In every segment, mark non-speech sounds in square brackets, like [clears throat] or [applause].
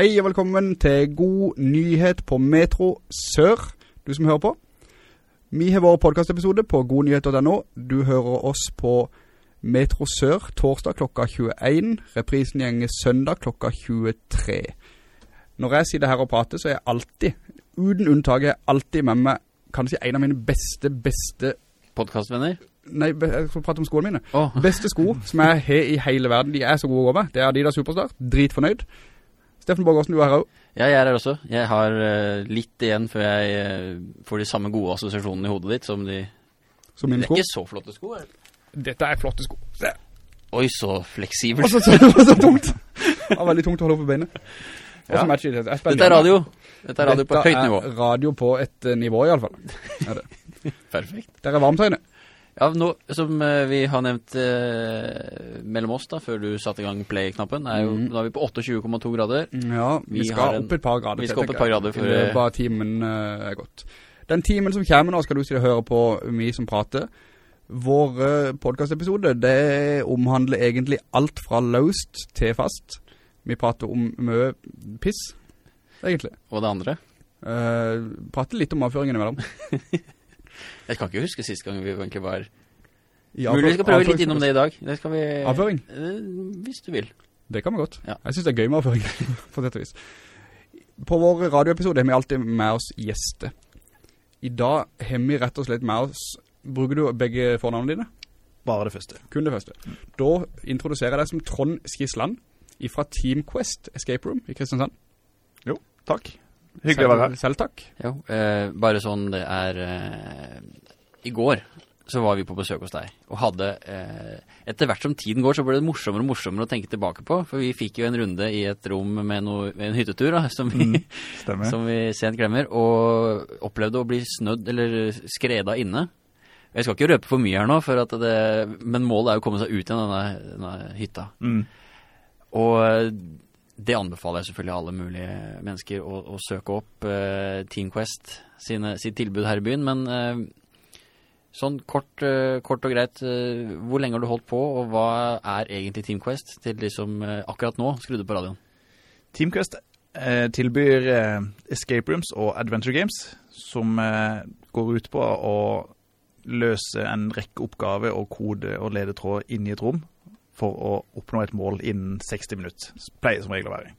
Hei og velkommen til God Nyhet på Metro Sør, du som hører på. Vi har vår podcastepisode på godnyhet.no. Du hører oss på Metro Sør torsdag klokka 21, reprisen gjenger søndag klokka 23. Når jeg sitter her og prater, så er jeg alltid, uten unntak, jeg alltid med meg kanskje en av mine beste, beste Podcastvenner? Nei, jeg skal prate om skoene mine. Oh. Beste sko som jeg har i hele verden. De er så gode å gå med. Det er Adidas Superstar. Dritfornøyd. Steffen Borgårdsen, du er her også. Ja, jeg er her også. Jeg har uh, litt igjen før jeg uh, får de samme gode assosiasjonene i hodet ditt som de... Som mine sko. Det er ikke så flotte sko, eller? Dette er flotte sko. Se. Oi, så fleksibelt. Og så, [laughs] så, så tungt. Det var veldig tungt å holde opp på beinet. Ja. Dette er radio. Dette er radio på et høyt nivå. Dette radio på et uh, nivå i alle fall. [laughs] Er det. Perfekt. Det er varmtøyne. Ja, nå, som uh, vi har nevnt eh, mellom oss da, før du satte i gang play-knappen, er jo, mm. nå er vi på 28,2 grader. Ja, vi, vi skal opp et par grader. Vi skal opp et par grader for... bare timen uh, er godt. Den timen som kommer nå skal du sikkert høre på vi som prater. Vår podcastepisode, det omhandler egentlig alt fra løst til fast. Vi prater om mye piss, egentlig. Og det andre? Uh, prater litt om avføringen imellom. [laughs] Jeg kan ikke huske siste gang vi egentlig var... Ja, Mulig vi skal prøve litt innom det i dag. Det skal vi... Avføring? Uh, hvis du vil. Det kan vi godt. Ja. Jeg synes det er gøy med avføring, [laughs] på dette vis. På vår radioepisode har vi alltid med oss gjester. I dag har vi rett og slett med oss... Bruker du begge fornavnene dine? Bare det første. Kun det første. Da introduserer jeg deg som Trond Skisland fra Team Quest Escape Room i Kristiansand. Jo, takk. Hyggelig å være her. Selv takk. Jo, eh, bare sånn det er eh, I går så var vi på besøk hos deg og hadde eh, etter hvert som tiden går så ble det morsommere og morsommere å tenke tilbake på for vi fikk jo en runde i et rom med, no, med en hyttetur da, som, vi, mm, [laughs] som vi sent glemmer og opplevde å bli snødd eller skreda inne jeg skal ikke røpe for mye her nå, det, men målet er jo å komme seg ut i denne, denne hytta. Mm. Og det anbefaler jeg selvfølgelig alle mulige mennesker å, å søke opp uh, Team Quest sine, sitt tilbud her i byen, men uh, sånn kort, uh, kort, og greit, hvor lenge har du holdt på, og hva er egentlig Team Quest til de som akkurat nå skrudde på radioen? Team Quest tilbyr escape rooms og adventure games som går ut på å løse en rekke oppgaver og kode og ledetråd inn i et rom for å oppnå et mål innen 60 minutter. Pleier som regel å være.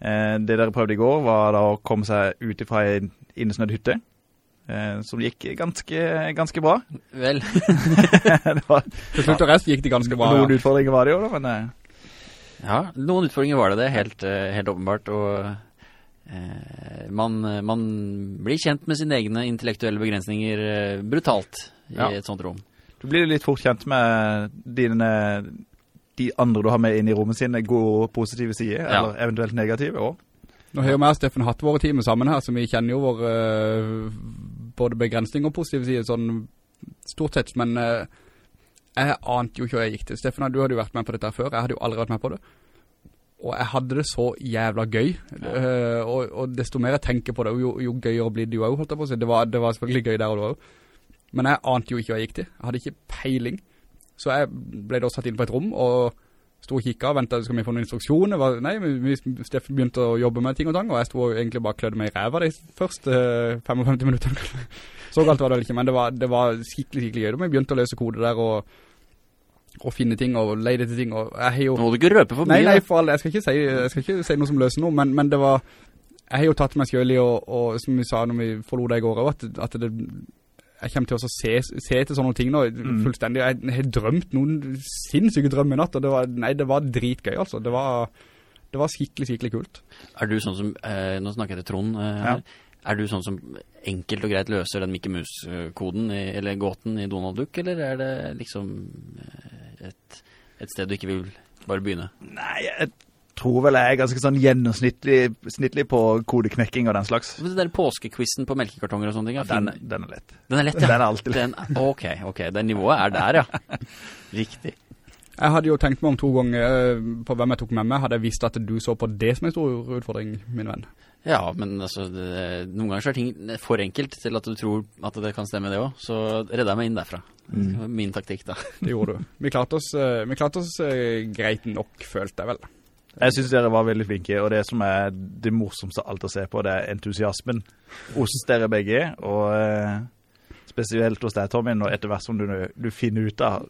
Eh, det dere prøvde i går var da å komme seg ut fra en innesnødd hytte, eh, som gikk ganske, ganske bra. Vel. [laughs] [laughs] var, Til slutt og rest gikk det ganske bra. Noen ja. utfordringer var det jo da, men... Eh. Ja, noen utfordringer var det det, helt, helt åpenbart, og... Eh, man, man, blir kjent med sine egne intellektuelle begrensninger brutalt i ja. et sånt rom. Du blir litt fort kjent med dine de andre du har med inn i rommet sine, gode positive sider, ja. eller eventuelt negative også. Nå har jo vi og Steffen hatt våre timer sammen her, så vi kjenner jo vår uh, både begrensning og positive sider, sånn stort sett, men uh, jeg ante jo ikke hva jeg gikk til. Steffen, du hadde jo vært med på dette før, jeg hadde jo aldri vært med på det. Og jeg hadde det så jævla gøy, ja. uh, og, og, desto mer jeg tenker på det, jo, jo gøyere blir det jo også, holdt jeg på å si. Det var, det var selvfølgelig gøy der og da også. Men jeg ante jo ikke hva jeg gikk til. Jeg hadde ikke peiling. Så jeg ble da satt inn på et rom og stod og kikket og ventet, skal vi få noen instruksjoner? Nei, vi, Steffen begynte å jobbe med ting og tang, og jeg stod egentlig bare klødde meg i ræva de første 55 eh, minutter. [laughs] så galt var det ikke, men det var, det var skikkelig, skikkelig gøy. Vi begynte å løse kode der og, og finne ting og leide til ting. Og jeg har jo... Nå må du ikke røpe for mye. Nei, nei, for alle, jeg skal ikke si, skal ikke si noe som løser noe, men, men det var... Jeg har jo tatt meg selv i, og, og som vi sa når vi forlod det i går, at, at det jeg kommer til å se, se til sånne ting nå, mm. fullstendig. Jeg har drømt noen sinnssyke drømmer i natt, og det var, nei, det var dritgøy, altså. Det var, det var skikkelig, skikkelig kult. Er du sånn som, eh, nå snakker jeg til Trond eh, ja. er du sånn som enkelt og greit løser den Mickey Mouse-koden, eller gåten i Donald Duck, eller er det liksom eh, et, et sted du ikke vil bare begynne? Nei, jeg tror vel jeg er ganske sånn gjennomsnittlig på kodeknekking og den slags. Det der påskekvisten på melkekartonger og sånne ting, ja, den, den, er lett. Den er lett, ja. Den er alltid lett. Den, ok, ok, Den nivået er der, ja. [laughs] Riktig. Jeg hadde jo tenkt meg om to ganger eh, på hvem jeg tok med meg, hadde jeg visst at du så på det som en stor utfordring, min venn. Ja, men altså, det, noen ganger så er ting for enkelt til at du tror at det kan stemme det også, så redde jeg meg inn derfra. Mm. Min taktikk da. Det gjorde du. Vi klarte oss, eh, vi klarte oss uh, greit nok, følte jeg vel. Jeg synes dere var veldig flinke, og det som er det morsomste alt å se på, det er entusiasmen hos dere begge, og eh, spesielt hos deg, Tommy, og etter hvert som du, du finner ut av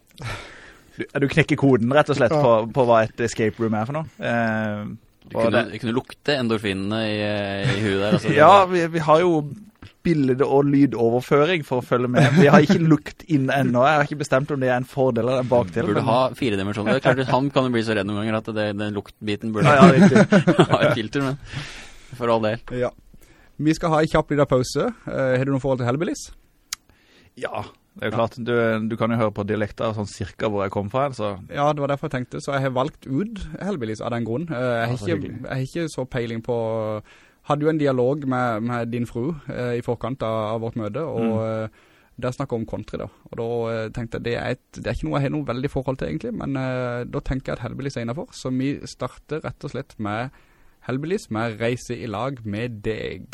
du, du knekker koden rett og slett på, på hva et escape room er for noe. Eh, Du kunne, det- kunne lukte endorfinene i, i huet der. Altså, [laughs] Ja, vi, vi har jo bilde- og lydoverføring for å følge med. Vi har ikke lukt inn ennå. Jeg har ikke bestemt om det er en fordel eller en bakdel. Burde men- ha fire dimensjoner. Det er Klart, han kan jo bli så redd noen ganger at det, den luktbiten burde Ja, ja, [laughs] ha et filter, men for all del. Ja. Vi skal ha en kjapp liten pause. Eh, har du noen forhold til Hellbillies? Ja, det er jo klart. Du, du kan jo høre på dialekter sånn cirka hvor jeg kom fra, så Ja, det var derfor jeg tenkte, så jeg har valgt ut Hellbillies av den grunn. Eh, jeg, har ikke, jeg har ikke så peiling på... Hadde jo en dialog med, med din fru eh, i forkant av, av vårt møte, og mm. der snakket om country da. Og da eh, tenkte jeg, det er, et, det er ikke noe jeg har noe veldig forhold til egentlig, men eh, da tenker jeg at Hellbillies er innenfor. Så vi starter rett og slett med Hellbillies med Reise i lag med deg.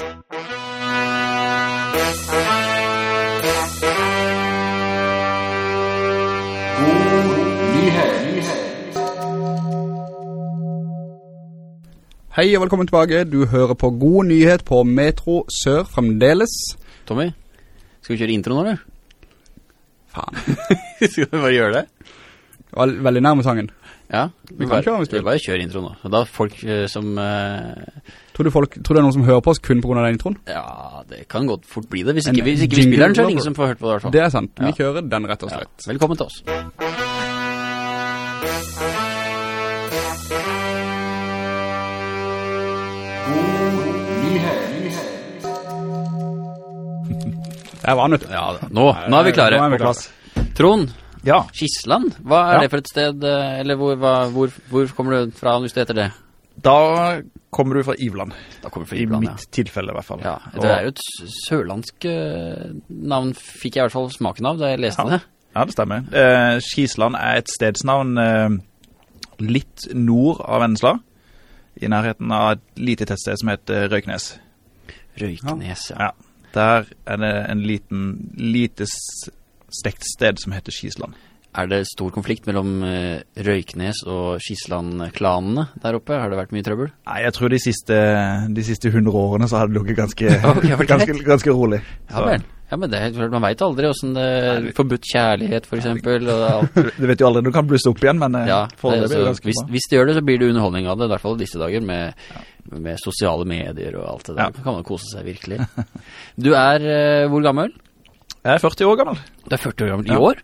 Hei og velkommen tilbake. Du hører på God Nyhet på Metro Sør fremdeles. Tommy, skal vi kjøre intro nå, eller? Faen, [laughs] skal vi bare gjøre det? det var veldig nærme sangen. Ja, Vi kan bare, kjøre hvis du vil. Bare kjør intro nå. Og da folk eh, som... Uh, Tror du, folk, tror du det er noen som hører på oss kun på grunn av den introen? ja, det kan godt fort bli det. Hvis En ikke, hvis ikke vi spiller den, så er det ingen som får hørt på det i hvert fall. Det er sant. Vi kjører den rett og Ja, slett. velkommen til oss. Der var nødt. Ja, nå, nå er vi klare. Nå er vi på. Trond, Ja, Kisland, hva er Ja. det for et sted, eh, eller hvor, hva, hvor, hvor kommer du fra hvis du heter det? da kommer du fra Ivland. Da kommer du fra I mitt ja. tilfelle i hvert fall. Ja, det er jo et sørlandsk eh, navn, fikk jeg i hvert fall smaken av da jeg leste Ja. det. Ja, det stemmer. Eh, Skisland er et stedsnavn eh, litt nord av Vennesla, i nærheten av et lite tettsted som heter Røyknes. Røyknes, ja. Ja. Der er det en liten, lite stekt sted som heter Skisland. Er det stor konflikt mellom eh, Røyknes og Skisland-klanene der oppe? Har det vært mye trøbbel? Nei, jeg tror de siste, de siste 100 årene så har det ligget ganske, [laughs] okay, ganske, ganske rolig. Ja men vel. Ja, men det, er klart, man vet aldri hvordan det er Forbudt kjærlighet, for eksempel. [laughs] Du vet jo aldri, du kan blusse opp igjen, men eh, Ja, er det altså, hvis, hvis det gjør det, så blir det underholdning av det, i hvert fall disse dager, med, med sosiale medier og alt det der. Ja. Kan man kose seg virkelig. [laughs] Du er uh, hvor gammel? Jeg er 40 år gammel. Du er 40 år gammel. I Ja. år?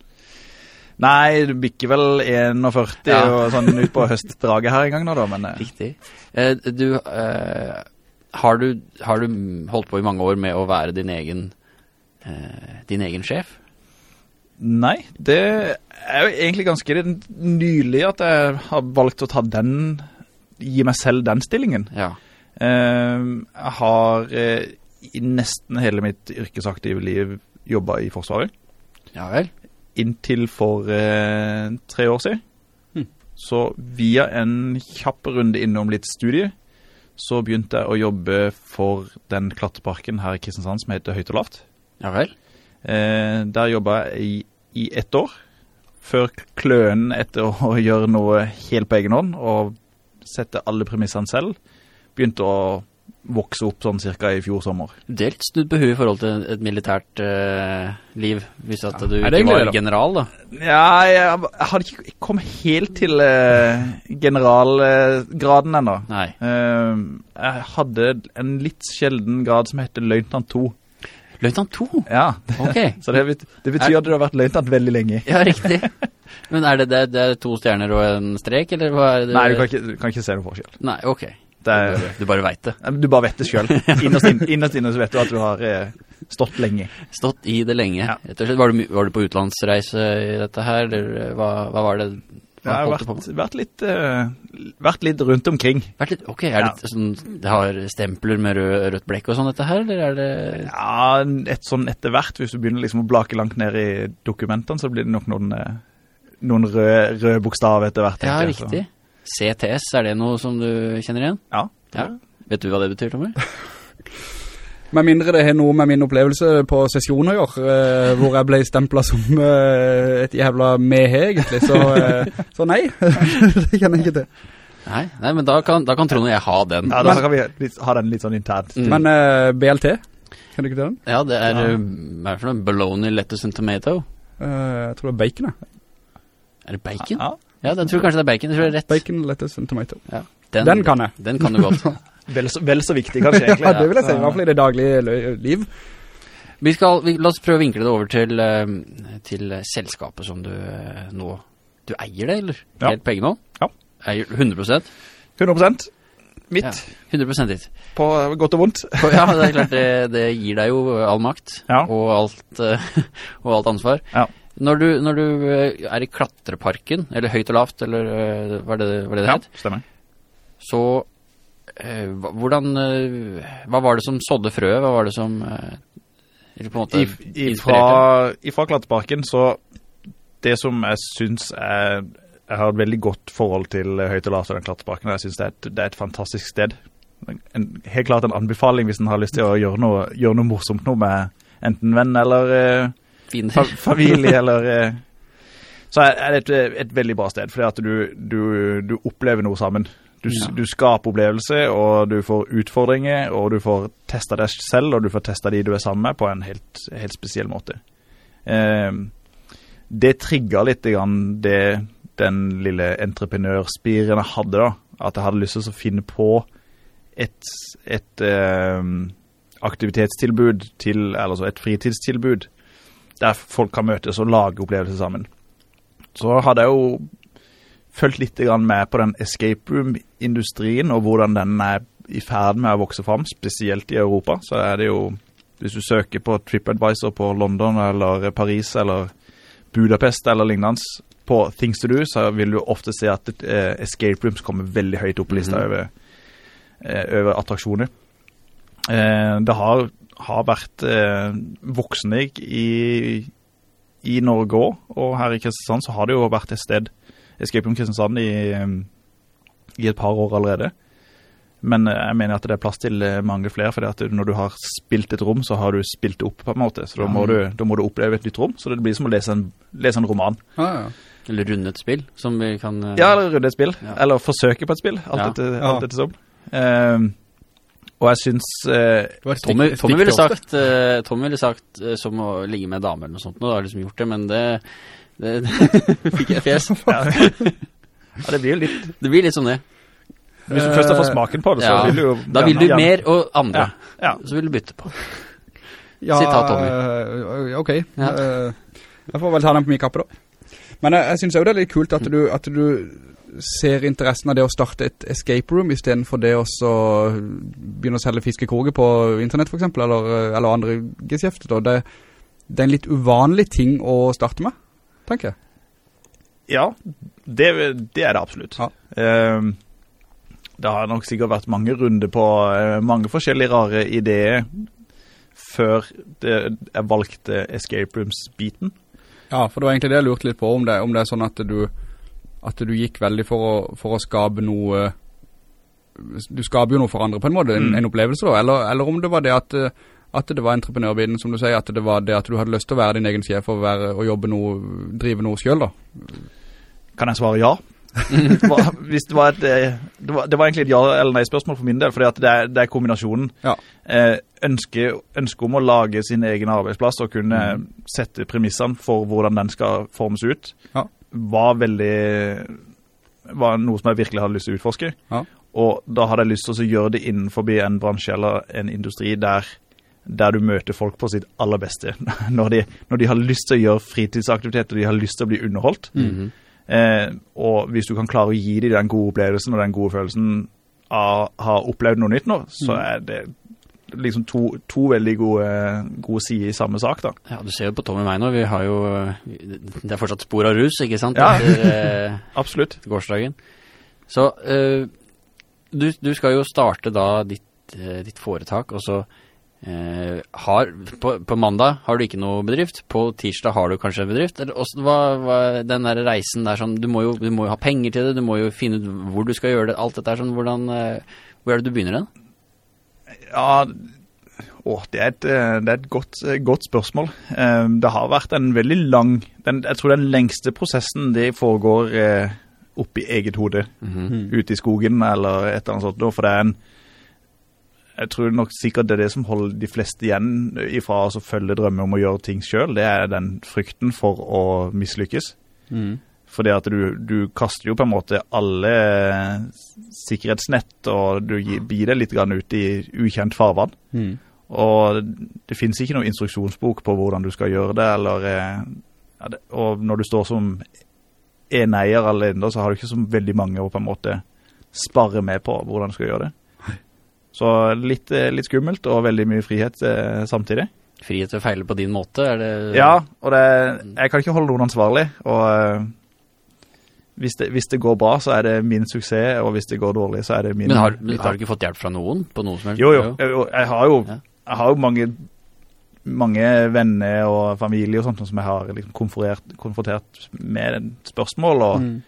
Nei, du bikker vel 41 Ja. og sånn ut på høstdraget her en gang nå da, men eh, Riktig. Uh, du, uh, har du, har du holdt på i mange år med å være din egen, din egen sjef? nei, det er jo egentlig ganske nylig at jeg har valgt å ta den, gi meg selv den stillingen. Ja. Eh, jeg har eh, i nesten hele mitt yrkesaktive liv jobbet i Forsvaret, Ja vel? inntil for eh, tre år siden. Hm. Så via en kjapp runde innom litt studie, så begynte jeg å jobbe for den klatteparken her i Kristiansand som heter Høyt og Lavt. Ja vel? Eh, der jobbet jeg i, i ett år, før kløen etter å [laughs] gjøre noe helt på egen hånd, og sette alle premissene selv, begynte å vokse opp sånn cirka i fjor sommer. Det er litt snudd på huet i forhold til et militært uh, liv, hvis at du er ikke var da? general da. Ja, jeg, hadde ikke jeg kom helt til uh, generalgraden ennå. Nei. Eh, jeg hadde en litt sjelden grad som heter løytnant 2. Løytnant 2? Ja, Okay. [laughs] så det, det betyr at du har vært løytnant veldig lenge. Ja, riktig. Men er det, det, det er to stjerner og en strek, eller hva er det? Nei, du kan ikke, du kan ikke se noen forskjell. Nei, ok. Er, du bare vet det. du bare vet det selv. [laughs] Innerst inne, innerst inne så vet du at du har eh, stått lenge. Stått i det lenge. Ja. Var, du, var du på utlandsreise i dette her, eller eh, hva, hva var det? Jeg har vært, vært, litt, uh, vært litt rundt omkring. Vært litt, ok, er det sånn, det har stempler med rød, rødt blekk og sånn dette her, eller er det... Ja, et sånn etter hvert, hvis du begynner liksom å blake langt ned i dokumentene, så blir det nok noen, eh, noen røde, rød bokstav etter hvert. Ja, så- riktig. CTS, er det noe som du kjenner igjen? Ja. Ja. Vet du hva det betyr, Tommy? [laughs] Med mindre det har noe med min opplevelse på sesjon å gjøre, eh, hvor jeg ble stemplet som eh, et jævla mehe, egentlig. Så, eh, så nei, [laughs] det kjenner jeg ikke til. Nei, nei men da kan, da kan Trond og jeg ha den. Ja, da kan vi litt, ha den litt sånn internt. Mm. Men eh, BLT, kan du ikke til den? Ja, det er, ja. hva er det for noe? Bologna, lettuce and tomato. Eh, jeg tror det er bacon, ja. Er det bacon? Ja, Ja, jeg tror kanskje det er bacon. Jeg tror det er rett. Bacon, lettuce and tomato. Ja. Den kan jeg. Den kan du godt. [laughs] vel, så, vel så viktig kanskje egentlig. [laughs] Ja, det vil jeg si, i hvert fall i det daglige liv. Vi skal, vi, la oss prøve å vinkle det over til, eh, til selskapet som du eh, nå, du eier det, eller? Ja. Helt på egen hånd? Ja. Eier 100 prosent? 100 prosent? mitt, Ja, 100 prosent ditt. på godt og vondt. På, ja, det er klart, det, det gir deg jo all makt, Ja. og, alt, eh, [laughs] og alt ansvar. Ja. Når du, når du er i klatreparken, eller høyt og lavt, eller hva er det hva er det, det Ja, het? stemmer. Så, hvordan, eh, hva var det som sådde frøet? Hva var det som, eh, måte, I, fra, ifra Klatteparken, så det som jeg synes er Jeg har et veldig godt forhold til Høyt og Lars og den klatreparken. Jeg synes det er, et, det er et fantastisk sted. En, helt klart en anbefaling hvis en har lyst til å gjøre noe, gjøre noe morsomt noe med enten venn eller eh, fa familie eller eh, Så er det et, et veldig bra sted, fordi at du, du, du opplever noe sammen. Du, Ja. du skaper opplevelse, og du får utfordringer, og du får testa deg selv, og du får testa de du er sammen med, på en helt, helt spesiell måte. Eh, det trigga litt grann det den lille entreprenørspiren jeg hadde, da. At jeg hadde lyst til å finne på et, et eh, aktivitetstilbud til, eller så et fritidstilbud, der folk kan møtes og lage opplevelser sammen. Så hadde jeg jo følt litt med på den escape room-industrien, og hvordan den er i ferd med å vokse fram, spesielt i Europa. Så er det jo, hvis du søker på TripAdvisor på London eller Paris eller Budapest eller lignende på Things to Do, så vil du ofte se at eh, escape rooms kommer veldig høyt opp på lista Mhm. over, eh, over attraksjoner. Eh, det har, har vært voksende i, i Norge òg, og her i Kristiansand så har det jo vært et sted, Escape Room Kristiansand, i, eh, i et par år allerede. Men eh, jeg mener at det er plass til eh, mange flere, for når du har spilt et rom, så har du spilt det opp på en måte. Så da må, du, da må du oppleve et nytt rom, så det blir som å lese en, lese en roman. Ja, ja. Eller rundet spill, som vi kan... eh, Ja, eller runde et spill, Ja. eller forsøke på et spill, alt Ja. etter, Ja. alt ettersom. Eh, og jeg synes... eh, Tommy, Tommy ville sagt, eh, Tommy ville sagt eh, som å ligge med damer eller noe sånt, nå har liksom gjort det, men det fikk jeg fjes. [laughs] ja. ja, det blir jo litt... Det blir litt som det. Hvis du først har fått smaken på det, så Ja. vil du jo... Da vil du gjerne- mer og andre. Ja, ja. Så vil du bytte på. Ja, Sitat, Tommy. eh, ok. Ja. Eh, jeg får vel ta den på min kappe da. Men jeg, jeg synes jo det er litt kult at du, at du ser interessen av det å starte et escape room, i stedet for det å begynne å selge fiskekroger på internett for eksempel, eller, eh, eller andre geskjefter. Det, det er en litt uvanlig ting å starte med, tenker jeg. Ja, det, det er det absolutt. Ja. Ehm, det har nok sikkert vært mange runder på eh, mange forskjellige rare ideer før det jeg valgte Escape Rooms-biten. Ja, for det var egentlig det jeg lurte litt på, om det, om det er sånn at du, at du gikk veldig for å, for å skape noe, du skaper jo noe for andre på en måte, en, Mm. en opplevelse da, eller, eller om det var det at, eh, at det var entreprenørbiten, som du sier, at det var det at du hadde lyst til å være din egen sjef og, være, og jobbe noe, drive noe selv da. Kan jeg svare ja? [laughs] Det var- Hvis det var et eh, det var, det var egentlig et ja eller nei spørsmål for min del, for det er, det er kombinasjonen. Ja. Eh, ønske, ønske om å lage sin egen arbeidsplass og kunne Mm. sette premissene for hvordan den skal formes ut, Ja. var veldig var noe som jeg virkelig hadde lyst til å utforske. Ja. Og da hadde jeg lyst til å gjøre det innenfor en bransje eller en industri der, der du møter folk på sitt aller beste. [laughs] Når de, når de har lyst til å gjøre fritidsaktiviteter, de har lyst til å bli underholdt. Mhm. Eh, og hvis du kan klare å gi dem den gode opplevelsen og den gode følelsen av å ha opplevd noe nytt nå, så Mm. er det liksom to, to veldig gode, gode sider i samme sak da. Ja, du ser jo på Tommy og meg nå, vi har jo, det er fortsatt spor av rus, ikke sant? Ja. Etter eh, [laughs] Absolutt. gårsdagen. Så eh, du, du skal jo starte da ditt, eh, ditt foretak, og så har, på, på mandag har du ikke noe bedrift, på tirsdag har du kanskje en bedrift, eller også, hva, hva, den der reisen der sånn, du må, jo, du må jo ha penger til det, du må jo finne ut hvor du skal gjøre det, alt dette er sånn, hvordan, eh, hvor er det du begynner den? Ja, å, det er et, eh, det er et godt, eh, godt spørsmål. Eh, Det har vært en veldig lang, den, jeg tror den lengste prosessen det foregår eh, oppi eget hode, Mhm. ute i skogen eller et eller annet sånt. For det er en Jeg tror nok sikkert det er det som holder de fleste igjen ifra å følge drømmer om å gjøre ting selv. Det er den frykten for å mislykkes. Mm. Fordi at du, du kaster jo på en måte alle sikkerhetsnett, og du gir, deg litt grann ut i ukjent farvann. Mm. Og det finnes ikke noen instruksjonsbok på hvordan du skal gjøre det, eller ja, det, Og når du står som eneier alene, så har du ikke så veldig mange å på en måte spare med på hvordan du skal gjøre det. Så litt, eh, litt skummelt, og veldig mye frihet eh, samtidig. Frihet til å feile på din måte, er det... Ja, og det, jeg kan ikke holde noen ansvarlig, og eh, hvis, det, hvis det går bra, så er det min suksess, og hvis det går dårlig, så er det min... Men har, men har du ikke fått hjelp fra noen på noen som helst? Jo, jo. Jeg, jeg har jo, jeg har jo mange, mange venner og familie og sånt som jeg har liksom konfrontert, konfrontert med spørsmål og, Mm.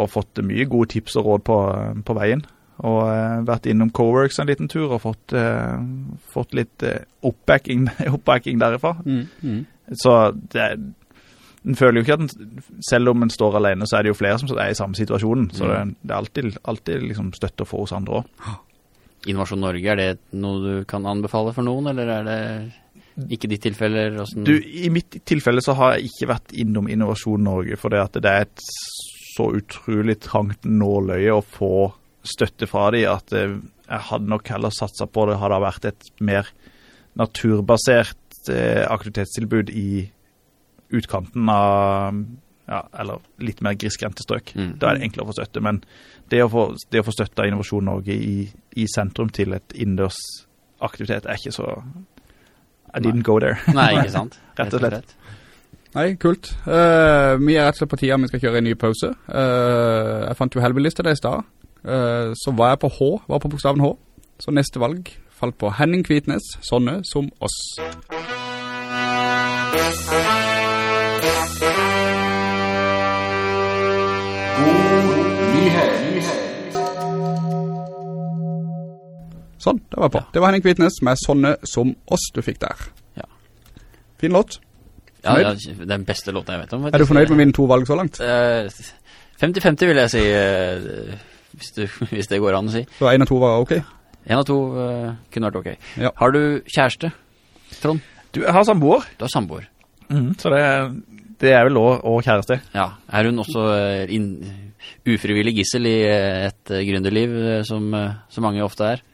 og fått mye gode tips og råd på, på veien. Og eh, vært innom Coworks en liten tur og fått, eh, fått litt eh, oppbacking, [laughs] oppbacking derifra. Mm. Mm. Så det, en føler jo ikke at en, selv om en står alene, så er det jo flere som er i samme situasjonen. Så det, det er alltid, alltid liksom støtte å få hos andre også. Innovasjon Norge, er det noe du kan anbefale for noen, eller er det ikke ditt tilfelle? Du, I mitt tilfelle så har jeg ikke vært innom Innovasjon Norge, for det, det er et så utrolig trangt nåløye å få støtte fra de, at eh, jeg hadde nok heller satset på det, hadde vært et mer naturbasert eh, aktivitetstilbud i utkanten av, ja, eller litt mer grisgrendte strøk. Mm. Da er det enklere å få støtte, men det å få, det å få støtte av Innovasjon Norge i, i sentrum til et innendørs aktivitet er ikke så I didn't go there. [laughs] Nei, ikke sant? [laughs] Rett og slett. Nei, kult. Uh, vi er rett og slett på tida vi skal kjøre en ny pause. Uh, jeg fant jo helvelista det i stad. Eh, så var jeg på H, var på bokstaven H. Så neste valg falt på Henning Kvitnes, sånne som oss. Sånn, det var på. Det var Henning Kvitnes med sånne som oss du fikk der. Ja. Fin låt. Ja, ja, den beste låten jeg vet om. Er du fornøyd med mine to valg så langt? Eh, 50-50 vil jeg si, eh, hvis, du, [laughs] hvis det går an å si. Så en av to var ok? En av to uh, kunne vært ok. Ja. Har du kjæreste, Trond? Du, jeg har samboer, Du har samboer. så det, det er vel også, og kjæreste. Ja. Er hun også in, ufrivillig gissel i eh, et eh, gründerliv, eh, som, så mange ofte er?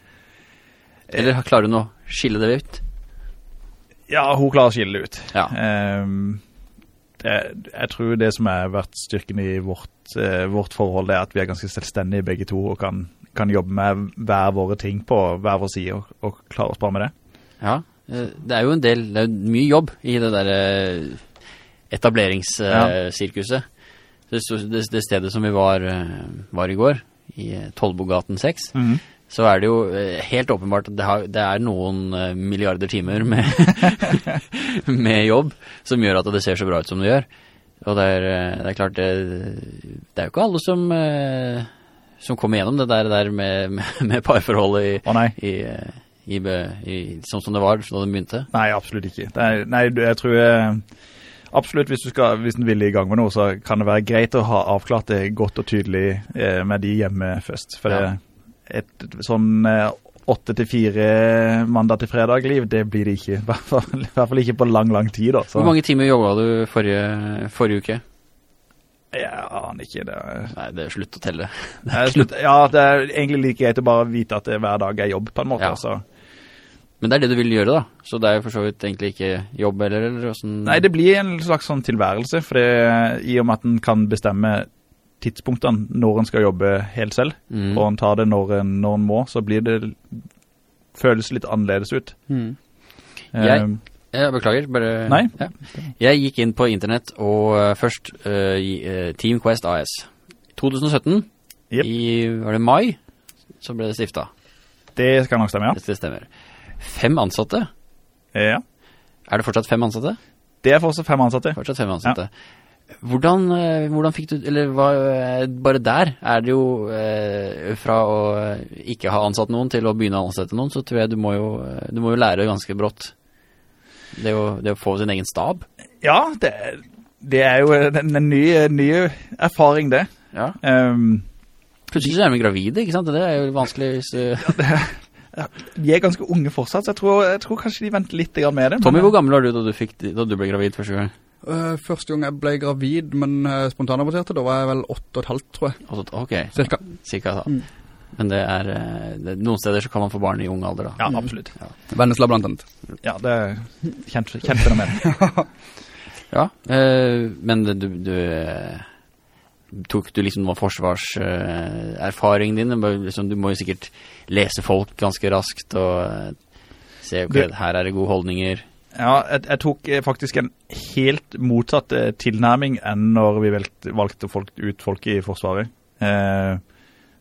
Eller klarer hun å skille det ut? Ja, hun klarer å skille det ut. Ja. Ehm, det, jeg tror det som har vært styrken i vårt, eh, vårt forhold, er at vi er ganske selvstendige begge to, og kan, kan jobbe med hver våre ting på hver vår side, og, og klare oss bra med det. Ja, eh, det er jo en del, det er mye jobb i det der eh, etableringssirkuset. Det, det, det stedet som vi var, eh, var i går, i Tollbogaten 6, så er det jo eh, helt åpenbart at det, har, det er noen eh, milliarder timer med, [laughs] med jobb som gjør at det ser så bra ut som det gjør. Og det er, eh, det er klart, det, det er jo ikke alle som, som kommer gjennom det der, der med, [laughs] med, parforholdet i, oh, i, i, i, sånn som det var da det begynte. Nei, absolutt ikke. Det er, nei, jeg tror absolutt hvis du skal, hvis du vil i gang med noe, så kan det være greit å ha avklart det godt og tydelig med de hjemme først. For Ja. det, et sånn eh, åtte til fire mandag til fredag-liv, det blir det ikke. [laughs] I hvert fall, i hvert fall ikke på lang, lang tid. Da. Hvor mange timer jobba du forrige, forrige uke? Jeg aner ikke. Det er, Nei, det er slutt å telle. [laughs] jeg slutt, ja, det er egentlig like greit å bare vite at det hver dag er jobb, på en måte. Ja. Så. Men det er det du vil gjøre da, så det er jo for så vidt egentlig ikke jobb eller, eller. Nei, det blir en slags sånn tilværelse, for det, i og med at en kan bestemme tidspunktene når en skal jobbe helt selv, Mm. og en tar det når en, når en må, så blir det føles litt annerledes ut. Mm. Jeg- Eh, Jeg beklager, bare... Nei. Ja. Jeg gikk inn på internett og uh, først uh, Team Quest AS. 2017, yep. i, var det mai, så ble det stiftet. det skal nok stemme, ja. Det stemmer. Fem ansatte. ja. Er det fortsatt fem ansatte? Det er fortsatt fem ansatte. Fortsatt fem ansatte. Hvordan, eh, hvordan fikk du, eller hva, eh, bare der er det jo eh, fra å ikke ha ansatt noen til å begynne å ansette noen, så tror jeg du må jo, eh, du må jo lære ganske brått. Det å, det å få sin egen stab. Ja, det, det er jo en, en ny, ny erfaring det. Ja. Um, Plutselig så er vi gravide, ikke sant? Det er jo vanskelig hvis du... de er ganske unge fortsatt, så jeg tror, jeg tror kanskje de venter litt med det. men- Tommy, hvor gammel var du da du, fikk, da du ble gravid første gang? Eh, første gang jeg ble gravid, men uh, spontanaborterte, da var jeg vel åtte og et halvt, tror jeg. Ok, Cirka. cirka da. Mm. Men det er, eh, det, noen steder så kan man få barn i ung alder da. Ja, absolutt. Vennesla blant annet. Ja, det er kjent, kjent fenomen. [laughs] Ja, uh, men du, du eh, tok du liksom noen forsvarserfaring din? Liksom, du må jo sikkert lese folk ganske raskt og eh, se, ok, Du- her er det gode holdninger. Ja, jeg, jeg tok eh, faktisk en helt motsatt eh, tilnærming enn når vi valgte, valgte folk, ut folk i Forsvaret. Eh,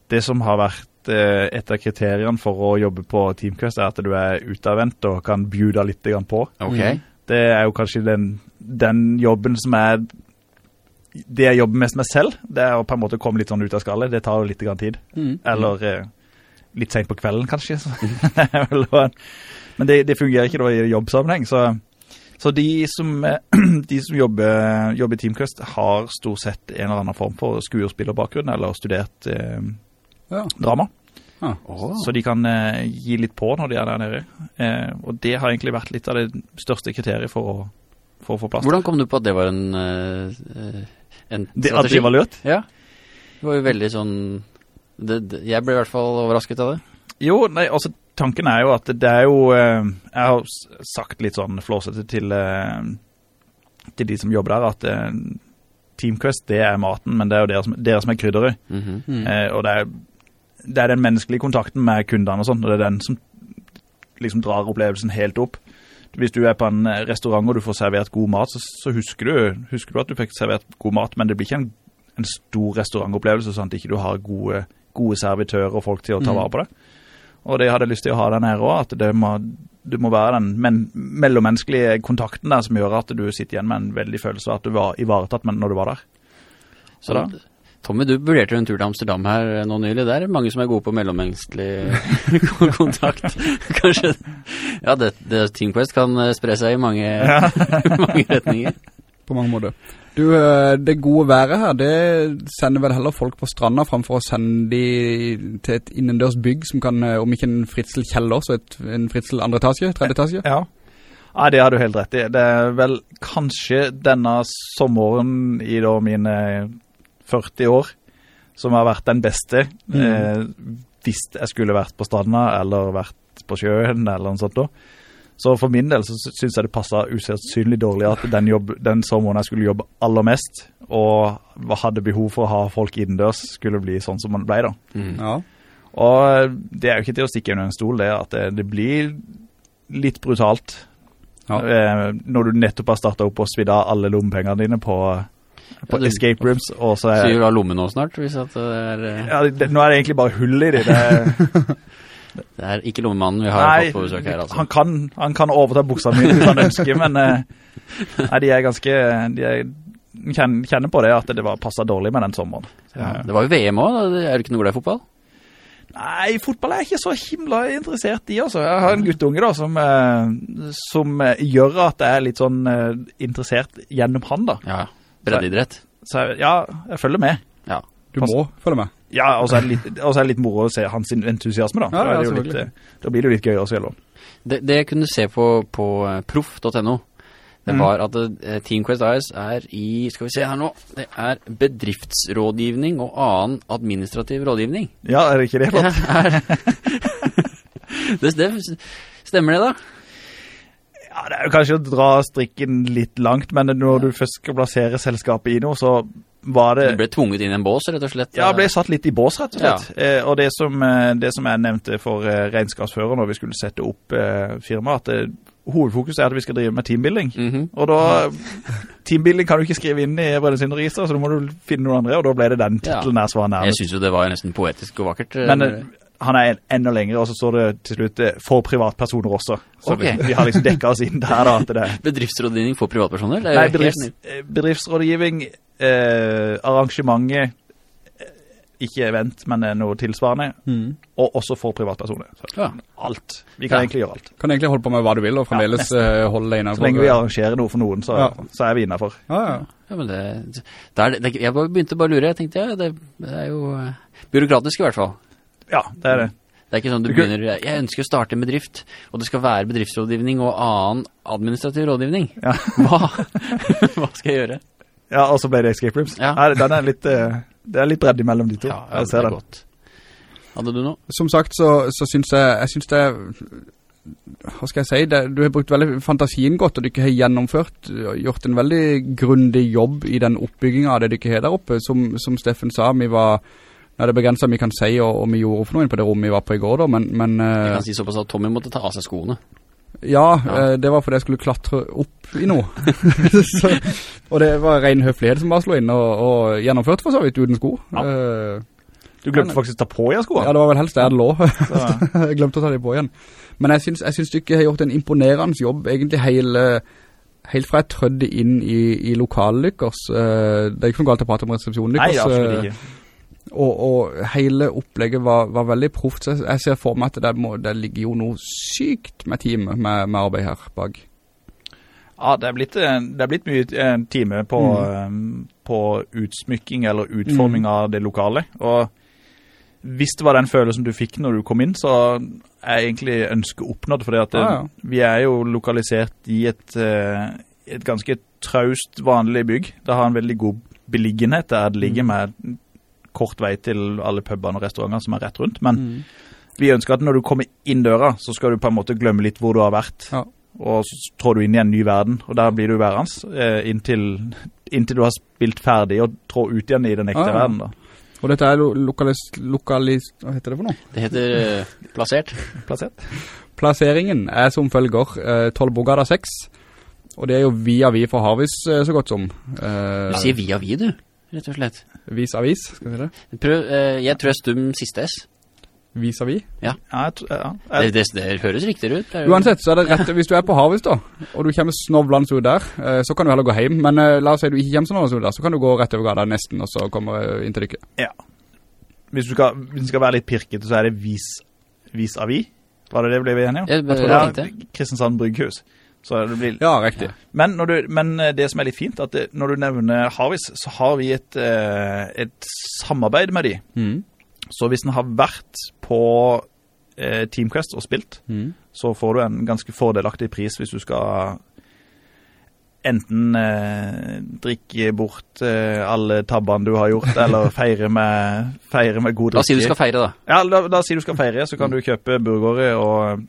det som har vært eh, et av kriteriene for å jobbe på Teamquest er at du er utadvendt og kan bjuda litt grann på. Ok, Mhm. Det er jo kanskje den, den jobben som er det jeg jobber mest med selv, det er å på en måte komme litt sånn ut av skallet. Det tar jo litt grann tid. Mm. Eller eh, litt sent på kvelden, kanskje. Så, det er vel noe- Men det, det fungerer ikke da i jobbsammenheng. Så, så de som, eh, [clears throat] de som jobber, jobber i Teamquest, har stort sett en eller annen form for skuespillerbakgrunn eller studert eh, Ja. drama. Åh. Så de kan eh, gi litt på når de er der nede. Eh, og det har egentlig vært litt av det største kriteriet for å, for å få plass. Hvordan kom du på at det var en, eh, en Det, at det var løt? Ja, det var jo veldig sånn, det, det, jeg ble i hvert fall overrasket av det. Jo, nei, altså tanken er jo at det er jo eh, Jeg har sagt litt sånn flåsete til, eh, til de som jobber der, at Team Quest, det er maten, men det er jo dere som, dere som er krydderet. Mhm. Mm. Eh, og det er, det er den menneskelige kontakten med kundene og sånn, og det er den som liksom drar opplevelsen helt opp. Hvis du er på en eh, restaurant og du får servert god mat, så, så husker, du, husker du at du fikk servert god mat, men det blir ikke en, en stor restaurantopplevelse, sånn at ikke du har gode, gode servitører og folk til å ta Mm. vare på det. Og det hadde lyst til å ha den her også, at det må, det må være den men, mellommenneskelige kontakten der som gjør at du sitter igjen med en veldig følelse av at du var ivaretatt men når du var der. Så da, Tommy, du vurderte en tur til Amsterdam her eh, nå nylig. Det er mange som er gode på mellommenneskelig [laughs] kontakt. [laughs] Kanskje Ja, det, det Team Quest kan eh, spre seg i mange, [laughs] mange retninger. På mange måter. Du, eh, det gode været her, det sender vel heller folk på stranda fremfor å sende de til et innendørs bygg som kan, eh, om ikke en fritsel kjeller, så et, en fritsel andre etasje, tredje etasje. Ja. ja, det har du helt rett i. Det er vel kanskje denne sommeren i da mine 40 år som har vært den beste. Mm. Eh, hvis jeg skulle vært på stranda eller vært på sjøen eller noe sånt da. Så for min del så sy- synes jeg det passet usannsynlig dårlig at den, jobb, den sommeren jeg skulle jobbe aller mest, og hadde behov for å ha folk innendørs, skulle bli sånn som man ble da. Mm. Ja. Og det er jo ikke til å stikke under en stol det, at det, det blir litt brutalt. Ja. Eh, når du nettopp har startet opp og svidd av alle lommepengene dine på, på Ja, det, escape rooms, og så er... sier du av lommen nå snart, hvis at det er, eh, Ja, det, nå er det egentlig bare hull i det. det [laughs] det er ikke lommemannen vi har nei, fått på besøk her, altså. han, kan, han kan overta buksa mi hvis han ønsker, men eh, [laughs] nei, de er ganske... De er, kjenner, på det at det var passet dårlig med den sommeren. Ja, det var jo VM også, er det ikke noe glad i fotball? Nei, fotball er jeg ikke så himla interessert i, altså. Jeg har en guttunge da, som, eh, som eh, gjør at jeg er litt sånn interessert gjennom han da. Ja, breddeidrett. Så så, ja, jeg følger med. Ja. Du Pass- må følge med. Ja, og så er det litt, er det litt moro å se hans entusiasme da. Ja, ja, det litt, eh, da blir det jo litt gøy også, eller? Det, det jeg kunne se på, på eh, proff.no, det Mm. var at eh, Team Quest AS er i, skal vi se her nå, det er bedriftsrådgivning og annen administrativ rådgivning. Ja, er det ikke det? [laughs] Ja, er, [laughs] det, det, stemmer det da? Ja, det er jo kanskje å dra strikken litt langt, men når du først skal plassere selskapet i noe, så var det... Du ble tvunget inn i en bås, rett og slett. Ja, ble satt litt i bås, rett og slett. Eh, og det som, eh, det som jeg nevnte for eh, regnskapsfører når vi skulle sette opp eh, firma, at det, hovedfokuset er at vi skal drive med teambuilding. Mhm. Og da, [laughs] teambuilding kan du ikke skrive inn i Brønnøysundregister, så da må du finne noen andre, og da ble det den titlen der som var Jeg synes jo det var nesten poetisk og vakkert. eh, Men eh, han er enda lengre, og så står det til slutt eh, for privatpersoner også. Så okay. vi, vi har liksom dekket oss inn der da, det [laughs] Bedriftsrådgivning for privatpersoner? Er Nei, bedrifts, eh, bedriftsrådgivning, eh, arrangementet, eh, ikke event, men noe tilsvarende, Mm. og også for privatpersoner. Så Ja. alt. Vi kan Ja. egentlig gjøre alt. Kan egentlig holde på med hva du vil, og fremdeles Ja, holde deg innenfor. Så lenge vi arrangerer noe for noen, så, Ja. så er vi innenfor. Ja, ja. Ja, men det, det er, det, jeg begynte bare å lure, jeg tenkte, ja, det, det er jo byråkratisk i hvert fall. Ja, det er det. Det er ikke sånn du begynner, jeg ønsker å starte en bedrift, og det skal være bedriftsrådgivning og annen administrativ rådgivning. Ja. [laughs] Hva? Hva skal jeg gjøre? Ja, og så ble det Escape Rooms. Ja. Nei, den er litt, eh, det er litt bredd mellom de to. ja, jeg det er den. godt. Hadde du noe? Som sagt, så, så synes jeg, jeg synes det hva skal jeg si, det, du har brukt veldig fantasien godt, og du ikke har gjennomført, gjort en veldig grundig jobb i den oppbyggingen av det du ikke har der oppe. Som, som Steffen sa, vi var, ja, det er begrenset vi kan si, og, og vi gjorde for inn på det rommet vi var på i går da, men, men Jeg eh, kan si såpass at Tommy måtte ta av seg skoene. ja, Ja. eh, det var fordi jeg skulle klatre opp i noe. [laughs] så, og det var ren høflighet som bare slo inn, og, og gjennomførte for så vidt uten sko. Ja. Eh, Du glemte faktisk å ta på igjen skoene. ja, det var vel helst der det lå. [laughs] Jeg glemte å ta dem på igjen. Men jeg synes, jeg synes du ikke har gjort en imponerende jobb, egentlig hele, helt fra jeg trødde inn i, i lokallykkers. Eh, det er ikke noe galt å prate om resepsjonen nei, absolutt ikke. Og, og hele opplegget var, var veldig proft. Så jeg, jeg ser for meg at det, må, det ligger jo noe sykt med team med, med arbeid her bak. Ja, det er blitt, eh, det er blitt mye eh, time på, mm. på utsmykking eller utforming Mm. av det lokale. Og hvis det var den følelsen du fikk når du kom inn, så er egentlig ønsket oppnådd. For det, Ja, vi er jo lokalisert i et, eh, et ganske traust vanlig bygg. Det har en veldig god beliggenhet der det ligger Mm. med kort vei til alle pubene og restauranter som er rett rundt. Men Mm. vi ønsker at når du kommer inn døra, så skal du på en måte glemme litt hvor du har vært. Ja. Og så trår du inn i en ny verden, og der blir du værende eh, inntil, inntil du har spilt ferdig og trår ut igjen i den ekte Ah, ja. verden. Da. Og dette er lo lokalis... lokalis hva heter det for noe? Det heter uh, plassert. Plassert. Plasseringen er som følger eh, Tollbogada 6, og det er jo via vi for Harvis uh, så godt som. Uh, Du sier via vi, du, rett og slett. Vis-a-vis, skal vi si det? Prøv, eh, jeg tror jeg stum siste S. Vis-a-vis. Ja, jeg, ja. Det, Jeg, det, det høres riktigere ut. Det Uansett, så er det rett, hvis du er på Harvis da, og du kommer snovlende ut der, eh, så kan du heller gå hjem. Men eh, la oss si du ikke kommer snovlende ut der, så kan du gå rett over gata nesten, og så kommer eh, inn til dykket. hvis, du skal, hvis du skal være litt pirket, så er det vis, vis avi. Var det det ble vi enige om? Jeg, det, det, det. Kristiansand Brygghus. Så det blir... Ja, riktig. Men, når du, men eh, det som er litt fint, at det, når du nevner Harvis, så har vi et, eh, et samarbeid med de. Mm. Så hvis den har vært på eh, Teamquest og spilt, Mm. så får du en ganske fordelaktig pris hvis du skal enten eh, drikke bort eh, alle tabbene du har gjort, eller [laughs] feire med, feire med god drikke. Da sier du skal feire, da. Ja, da, da sier du skal feire, så kan du kjøpe burgere og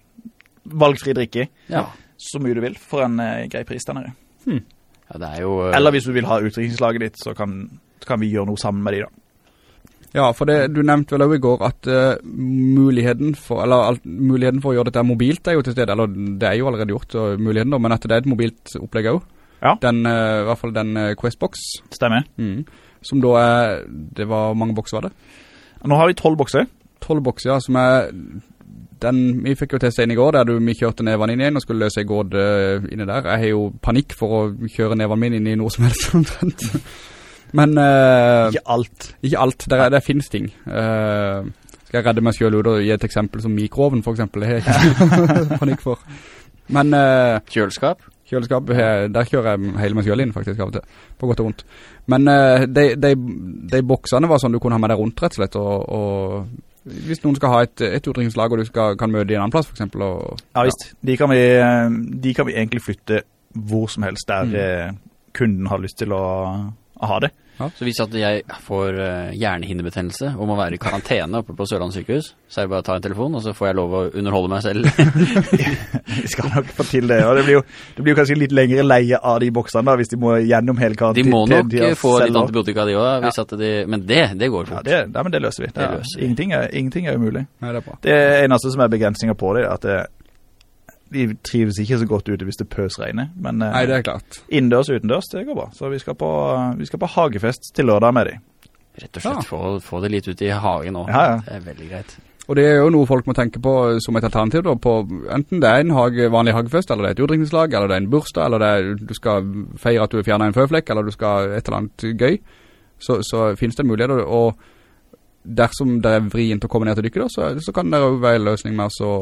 valgfri drikke, Ja. Så mye du vil, for en eh, grei pris der nede. ja det er jo uh... Eller hvis du vil ha utdrikningslaget ditt, så kan, så kan vi gjøre noe sammen med de da. Ja, for det, du nevnte vel også i går at uh, muligheten, for, eller, alt, muligheten for å gjøre dette mobilt er jo til stede, eller det er jo allerede gjort, så muligheten da, men at det er et mobilt opplegg også. Ja. Den, uh, i hvert fall den uh, Questbox, Stemmer. mm. som da er, det var, mange bokser var det? Nå har vi 12 bokser. 12 bokser, ja, som er, den, vi fikk jo testet inn i går, der du, vi kjørte nevene inn igjen og skulle løse i gård uh, inne der. Jeg har jo panikk for å kjøre nevene mine inn i noe som helst [laughs] omtrent. Men... Uh, Ikke alt. Ikke alt, der, der finnes ting. Uh, skal jeg redde meg selv ut og gi et eksempel som mikroven for eksempel, det har jeg ikke [laughs] panikk for. Men uh, kjøleskap. kjøleskap, eh, der kjører jeg hele meg selv inn faktisk av og til, på godt og vondt. Men de, de, de boksene var sånn du kunne ha med deg rundt rett og slett, og, og hvis noen skal ha et, et utdrikningslag og du skal, kan møte i en annen plass for eksempel. Og, Ja, visst. De kan, vi, eh, de kan vi egentlig flytte hvor som helst der Mm. eh, kunden har lyst til å, å ha det. Så hvis at jeg får uh, hjernehinnebetennelse og må være i karantene oppe på Sørlandet sykehus, så er det bare å ta en telefon, og så får jeg lov å underholde meg selv. [laughs] Vi skal nok få til det. Og det blir jo, det blir jo kanskje litt lengre leie av de boksene da, hvis de må gjennom hele karantene. De må nok de eh, få litt antibiotika de også, ja. de, men det, det går Ja, fort. det, ja, men det løser vi. Det, Det er- løser. Ingenting, er, ingenting er umulig. Nei, det er bra. Det eneste som er begrensninger på det, er at det, de trives ikke så godt ute hvis det pøsregner. Men eh, Nei, det er klart. innendørs og utendørs, det går bra. Så vi skal på, vi skal på hagefest til lørdag med de. Rett og slett Ja. få, få det litt ut i hagen også. Ja, ja. Det er veldig greit. Og det er jo noe folk må tenke på som et alternativ da, på enten det er en hage, vanlig hagefest, eller det er et utdrikningslag, eller det er en bursdag, eller det er, du skal feire at du fjerner en føflekk, eller du skal et eller annet gøy, så, så finnes det en mulighet, og, dersom det er vrient å komme ned til dykket da, så, så kan det jo være en løsning med oss å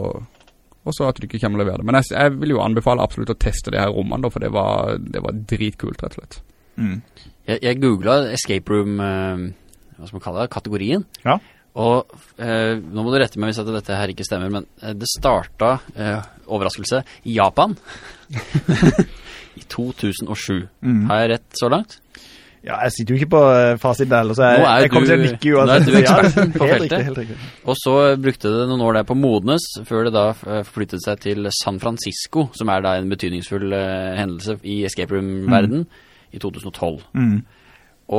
og så at du ikke kommer og leverer det. Men jeg, jeg vil jo anbefale absolutt å teste det her rommene da, for det var, det var dritkult, rett og slett. Mm. Jeg, jeg googlet escape room, eh, hva skal man kalle det, kategorien. Ja. Og eh, nå må du rette meg hvis at dette her ikke stemmer, men eh, det startet, eh, overraskelse, i Japan. [laughs] [laughs] I 2007. Mm. Har jeg rett så langt? Ja, jeg sitter jo ikke på eh, fasiten der, så jeg, er jeg kommer til å nikke uansett. nå er du eksperten på feltet. Og så brukte det noen år der på Modnes, før det da eh, forflyttet seg til San Francisco, som er da en betydningsfull eh, hendelse i escape room-verden, i 2012. Mm.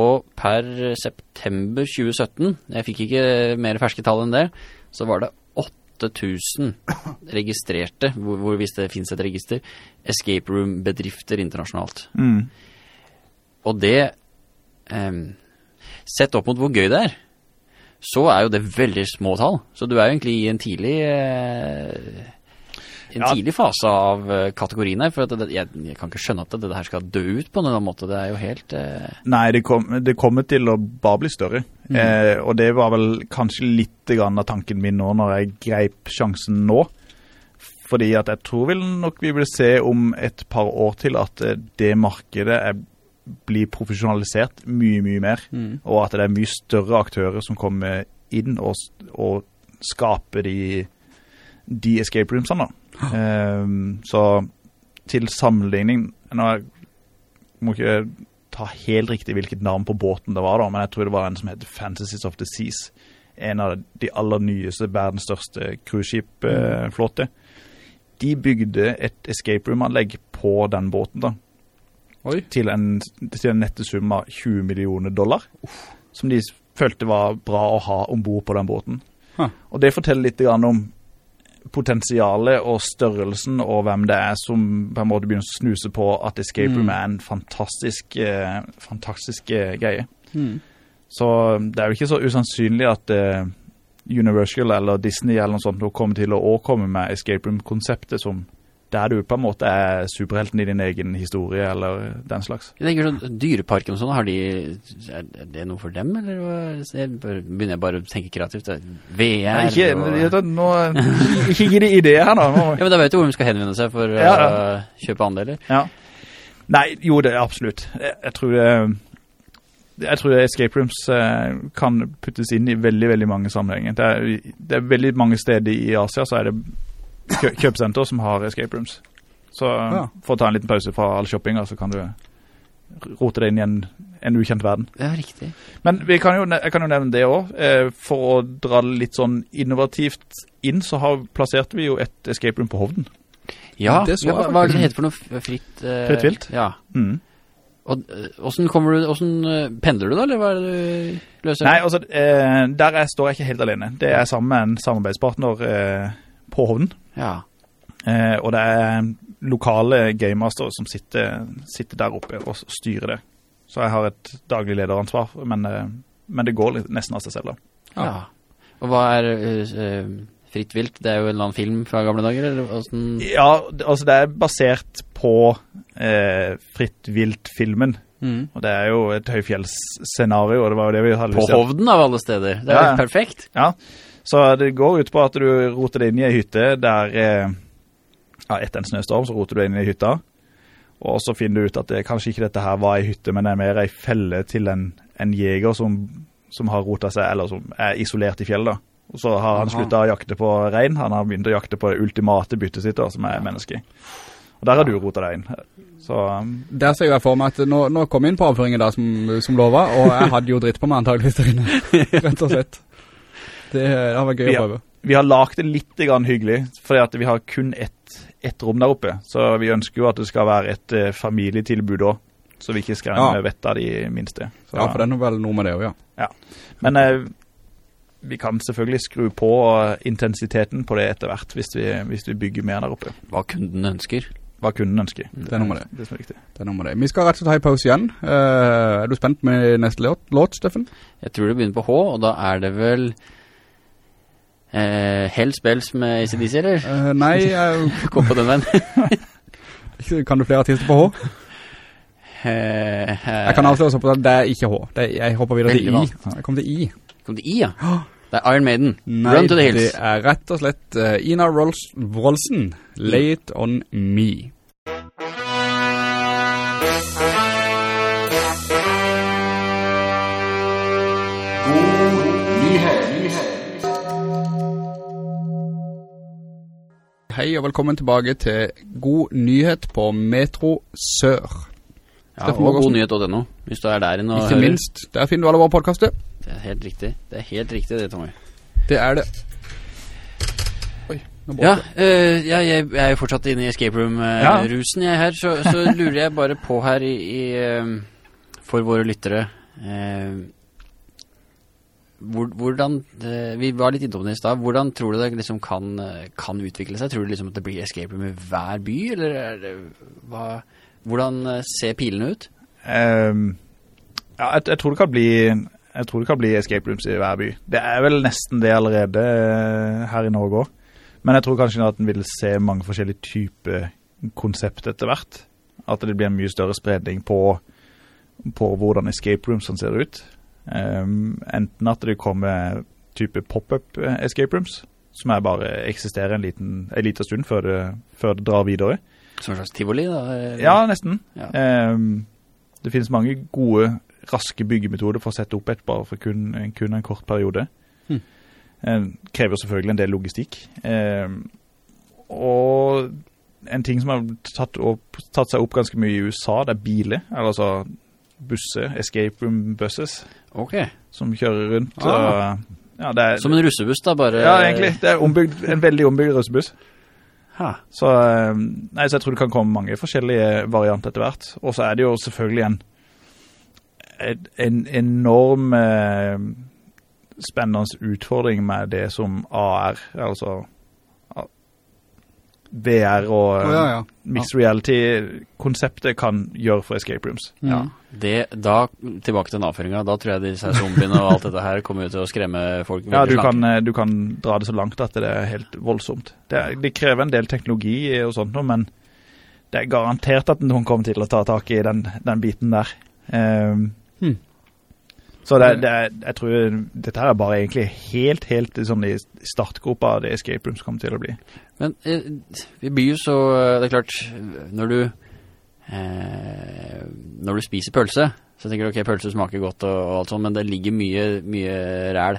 Og per september 2017, jeg fikk ikke mer ferske tall enn det, så var det 8000 registrerte, hvor, hvor hvis det finnes et register, escape room-bedrifter internasjonalt. Mm. Og det, sett opp mot hvor gøy det er, så er jo det veldig små tall. Så du er jo egentlig i en tidlig, eh, en Ja. tidlig fase av eh, kategorien her, for det, jeg, jeg kan ikke skjønne at det, det her skal dø ut på noen måte. Det er jo helt... eh, Nei, det, kom, det kommer til å bare bli større. Eh, og det var vel kanskje litt grann av tanken min nå når jeg greip sjansen nå. Fordi at jeg tror vel nok vi vil se om et par år til at eh, det markedet er, blir profesjonalisert mye, mye mer. Mm. Og at det er mye større aktører som kommer inn og, og skaper de, de escape roomsene. Ehm, så til sammenligning Nå må ikke ta helt riktig hvilket navn på båten det var, da, men jeg tror det var en som heter Fantasies of the Seas. En av de aller nyeste, verdens største cruiseskipflåte. De bygde et escape room-anlegg på den båten da. Til en, til en nette sum av 20 millioner dollar, som de følte var bra å ha ombord på den båten. Huh. Og det forteller litt grann om potensialet og størrelsen og hvem det er som på en måte begynner å snuse på at Escape Room Mm. er en fantastisk, eh, fantastisk eh, greie. Mm. Så det er jo ikke så usannsynlig at eh, Universal eller Disney eller noe sånt kommer til å komme med Escape Room-konseptet som der du på en måte er superhelten i din egen historie eller den slags. Jeg tenker sånn, Dyreparken og sånn, har de, er det noe for dem, eller jeg begynner jeg bare å tenke kreativt. VR? Nei, Ikke, og... nå, [laughs] ikke gi de ideer her nå. Ja, men da vet du hvor de skal henvende seg for Ja, ja. å kjøpe andeler. Ja. Nei, jo det er absolutt. Jeg, jeg tror det, jeg tror escape rooms eh, kan puttes inn i veldig, veldig mange sammenhenger. Det er, det er veldig mange steder i Asia så er det kjøpesenter som har escape rooms. Så eh, Ja. for å ta en liten pause fra all shoppinga, så kan du rote deg inn i en, en ukjent verden. Ja, riktig. Men vi kan jo, jeg kan jo nevne det også. Eh, for å dra det litt sånn innovativt inn, så har, plasserte vi jo et escape room på Hovden. Ja, Det hva, hva er det det heter for noe fritt? eh, Fritt vilt? Ja. Mm. Og eh, hvordan kommer du, hvordan eh, pendler du da, eller hva er det du løser? Nei, altså, eh, der jeg står jeg ikke helt alene. Det er sammen med en samarbeidspartner eh, på Hovden. Ja. Eh, og det er lokale gamemaster som sitter, sitter der oppe og styrer det. Så jeg har et daglig lederansvar, men, eh, men det går litt, nesten av seg selv da. ja. Og hva er eh, fritt vilt? Det er jo en eller annen film fra gamle dager, eller åssen? Ja, altså det er basert på eh, Fritt Vilt-filmen. Mm. Og det er jo et høyfjellsscenario, og det var jo det vi hadde På lyst til. Hovden av alle steder. Det er Ja, jo ja. perfekt. Ja, så det går ut på at du roter deg inn i en hytte der, eh, ja, etter en snøstorm så roter du deg inn i hytta, og så finner du ut at det, kanskje ikke dette her var ei hytte, men det er mer en felle til en, en jeger som, som har rotet seg, eller som er isolert i fjellet da. Og så har han slutta å jakte på rein, han har begynt å jakte på det ultimate byttet sitt da, som er menneske. Og der har du rotet deg inn. Så, um, Der ser jeg for meg at nå, nå kom jeg inn på avføringen da, som, som lova, og jeg hadde jo dritt på meg antageligvis der inne, [laughs] rett og slett. Det, har vært gøy å prøve. vi har lagt det litt grann hyggelig, fordi at vi har kun ett, ett rom der oppe. Så vi ønsker jo at det skal være et eh, familietilbud også, så vi ikke skremmer Ja. vettet av de minste. Så, Ja, for det er vel noe med det også, ja. ja. Men eh, vi kan selvfølgelig skru på eh, intensiteten på det etter hvert, hvis vi, hvis vi bygger mer der oppe. Hva kunden ønsker. Hva kunden ønsker. Det er noe med det. Det det, er. Det er noe med det. Vi skal rett og slett ha en pause igjen. Uh, er du spent med neste låt, låt Steffen? Jeg tror det begynner på H, og da er det vel eh, Hell spils med ACDC, eller? Eh, nei, jeg, Kom [laughs] på den veien. [laughs] kan du flere artister på H? Eh, Jeg kan avsløre så på at det er ikke H. Er, jeg hopper videre til I. Jeg kom til I. Kom til I, ja. Det er Iron Maiden. Nei, Run to the hills. det er rett og slett uh, Ina Rolls Wroldsen, Lay It On Me. Hei og velkommen tilbake til God Nyhet på Metro Sør. Ja, Steffen og godnyhet.no, hvis du er der inne og Ikke hører. minst, der finner du alle våre podcaster. Det er helt riktig. Det er helt riktig det, Tommy. Det er det. Oi, nå Ja, øh, ja jeg, jeg er jo fortsatt inne i escape room-rusen jeg her, så, så lurer jeg bare på her i, i øh, for våre lyttere øh, hvor, hvordan, øh, vi var litt innom det i sted, hvordan tror du det liksom kan, øh, kan utvikle seg? Tror du liksom at det blir escape room i hver by, eller er det, hva, hvordan øh, ser pilene ut? Um, ja, jeg, jeg, tror det kan bli jeg tror det kan bli escape rooms i hver by. Det er vel nesten det allerede eh, her i Norge også. Men jeg tror kanskje at en vil se mange forskjellige typer konsept etter hvert. At det blir en mye større spredning på, på hvordan escape roomsene ser ut. Ehm, enten at det kommer type pop-up eh, escape rooms, som er bare eksisterer en liten, en liten stund før det, før det drar videre. Som en slags tivoli, da? eller? Ja, nesten. Ja. Um, det finnes mange gode, raske byggemetoder for å sette opp et bare for kun, kun en kort periode. Hmm. Um, krever selvfølgelig en del logistikk. Og en ting som har tatt, opp, tatt seg opp ganske mye i USA, det er biler, eller altså busser, escape room buses, Ok. som kjører rundt. Ah. Og, ja, det er, Som en russebuss, da, bare ja, egentlig. Det er ombygd, en veldig ombygd russebuss. Så, eh, nei, så jeg tror det kan komme mange forskjellige varianter etter hvert. Og så er det jo selvfølgelig en, en, en enorm eh, spennende utfordring med det som AR, altså VR og oh, ja, ja. mixed reality-konseptet kan gjøre for escape rooms. Ja, det, da, tilbake til avføringa, da tror jeg disse zombiene og alt dette her kommer ut til å skremme folk Ja, du kan, eh, du kan dra det så langt at det er helt voldsomt. Det, det krever en del teknologi og sånt men det er garantert at noen kommer til å ta tak i den, den biten der. Um, Hmm. Så det, det jeg tror dette her er bare egentlig helt, helt sånn i startgropa av det escape rooms kommer til å bli. Men eh, vi blir jo så, det er klart, når du, eh, når du spiser pølse, så tenker du, ok, pølse smaker godt og, og alt sånt, men det ligger mye, mye ræl,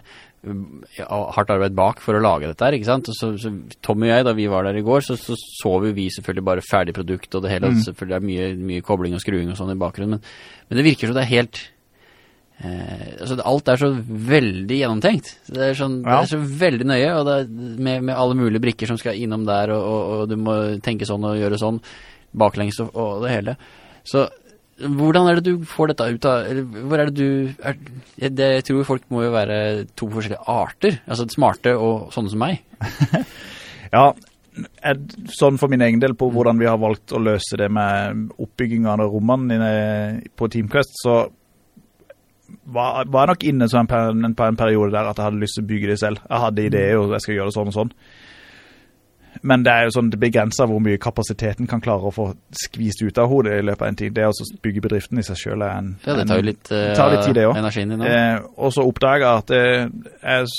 hardt arbeid bak for å lage dette her, ikke sant? Så, så Tom og jeg, da vi var der i går, så så, så vi vi selvfølgelig bare ferdig produkt og det hele, Mm. selvfølgelig er mye, mye kobling og skruing og sånn i bakgrunnen, men, men det virker som det er helt, eh, altså alt er så veldig gjennomtenkt. Det er, sånn, det er så veldig nøye, og det er med, med alle mulige brikker som skal innom der, og, og, og du må tenke sånn og gjøre sånn, baklengs og, og det hele. Så hvordan er det du får dette ut av, eller hvor er det du, er, det, jeg tror folk må jo være to forskjellige arter, altså smarte og sånne som meg. [laughs] Ja, sånn for min egen del på hvordan vi har valgt å løse det med oppbyggingen av rommene på Teamquest, så var, var nok inne på en, en, en periode der at jeg hadde lyst til å bygge det selv. Jeg hadde ideer, og jeg skal gjøre det sånn og sånn. Men det er jo sånn, det begrenser hvor mye kapasiteten kan klare å få skvist ut av hodet i løpet av en tid. Det å bygge bedriften i seg selv er en... Ja, det tar jo litt, det tar litt tid, det eh, også. Eh, og så oppdager jeg at eh, jeg,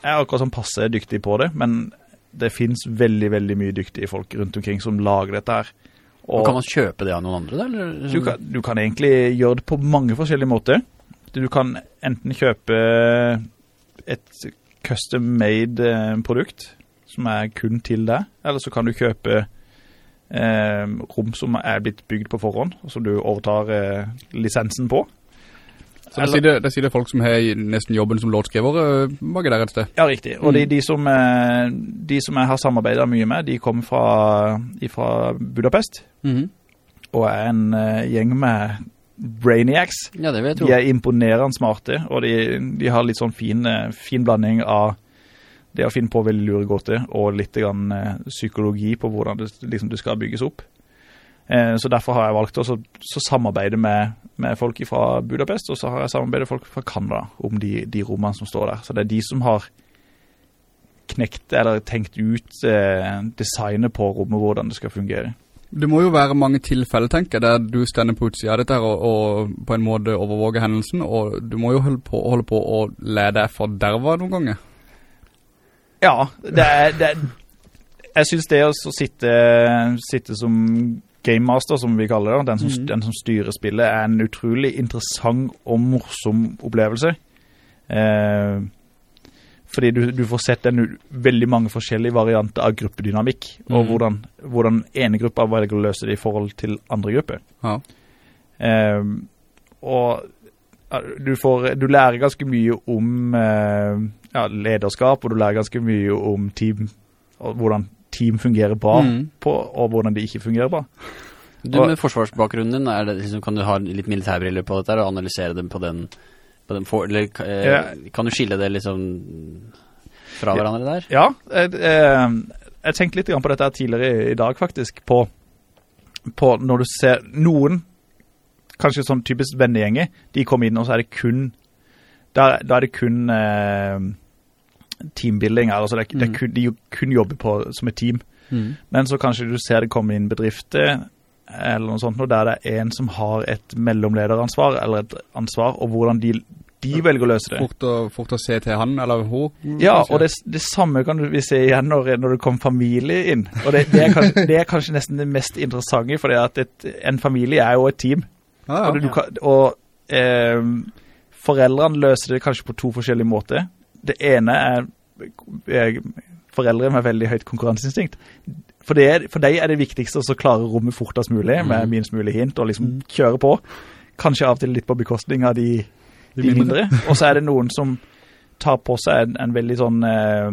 jeg er akkurat sånn passe dyktig på det, men det finnes veldig, veldig mye dyktige folk rundt omkring som lager dette her. Og kan man kjøpe det av noen andre? Eller? du, kan, du kan egentlig gjøre det på mange forskjellige måter. Du kan enten kjøpe et custom-made eh, produkt som er kun til deg, eller så kan du kjøpe eh, rom som er blitt bygd på forhånd, og som du overtar eh, lisensen på. Så det sier det, sier det folk som har nesten jobben som låtskriver, uh, bak der et sted. Ja, riktig. Og de, de, som, eh, de som jeg har samarbeidet mye med, de kommer fra, fra Budapest, Mhm. og er en eh, gjeng med brainiacs. Ja, det vet jeg. De er imponerende smarte, og de, de har litt sånn fin, eh, fin blanding av det å finne på veldig lure gåter, og litt grann, eh, psykologi på hvordan det, liksom, det skal bygges opp. Eh, så derfor har jeg valgt å så, så samarbeide med, med folk fra Budapest, og så har jeg samarbeidet med folk fra Canada om de, de rommene som står der. Så det er de som har knekt eller tenkt ut eh, designet på rommet, hvordan det skal fungere. Det må jo være mange tilfeller, tenker jeg, der du stender på utsida av dette og, og på en måte overvåger hendelsen, og du må jo holde på, holde på å lede deg for derva noen ganger. Ja, det er, det er Jeg synes det å sitte, sitte som Game Master, som vi kaller det, den som, mm. den som styrer spillet, er en utrolig interessant og morsom opplevelse. Eh, fordi du, du får sett en, veldig mange forskjellige varianter av gruppedynamikk, og Mhm. hvordan, hvordan ene gruppa velger å løse det i forhold til andre grupper. Ja. Eh, og du, får, du lærer ganske mye om eh, ja, lederskap, og du lærer ganske mye om team, og hvordan team fungerer bra mm. på, og hvordan de ikke fungerer bra. Du Og- med forsvarsbakgrunnen din, er det, liksom, kan du ha litt militærbriller på dette her, og analysere dem på den, på den for, eller, eh, Ja. kan du skille det liksom fra hverandre der? Ja, jeg, eh, jeg tenkte litt på dette tidligere i, i dag faktisk, på, på når du ser noen, kanskje sånn typisk vennegjenge, de kommer inn og så er det kun, da, da er det kun eh, teambuilding, altså det er, det er Mm. kun, de kun jobber på som et team. Mm. Men så kanskje du ser det komme inn bedrifter, eller noe sånt, der det er en som har et mellomlederansvar, eller et ansvar, og hvordan de, de velger å løse det. Fort, å, fort å se til han, eller hun. Ja, og det, det samme kan vi se igjen når, når det kommer familie inn. Og det, det, er kanskje, [laughs] det er kanskje nesten det mest interessante, for at et, en familie er jo et team. Ah, ja. Og, du, kan, og eh, foreldrene løser det kanskje på to forskjellige måter. Det ene er, er foreldre med veldig høyt konkurranseinstinkt. For, det er, for deg er det viktigste å så klare rommet fortest mulig, med Mm. minst mulig hint, og liksom kjøre på. Kanskje av og til litt på bekostning av de, de, mindre. Og så er det noen som tar på seg en, en veldig sånn eh,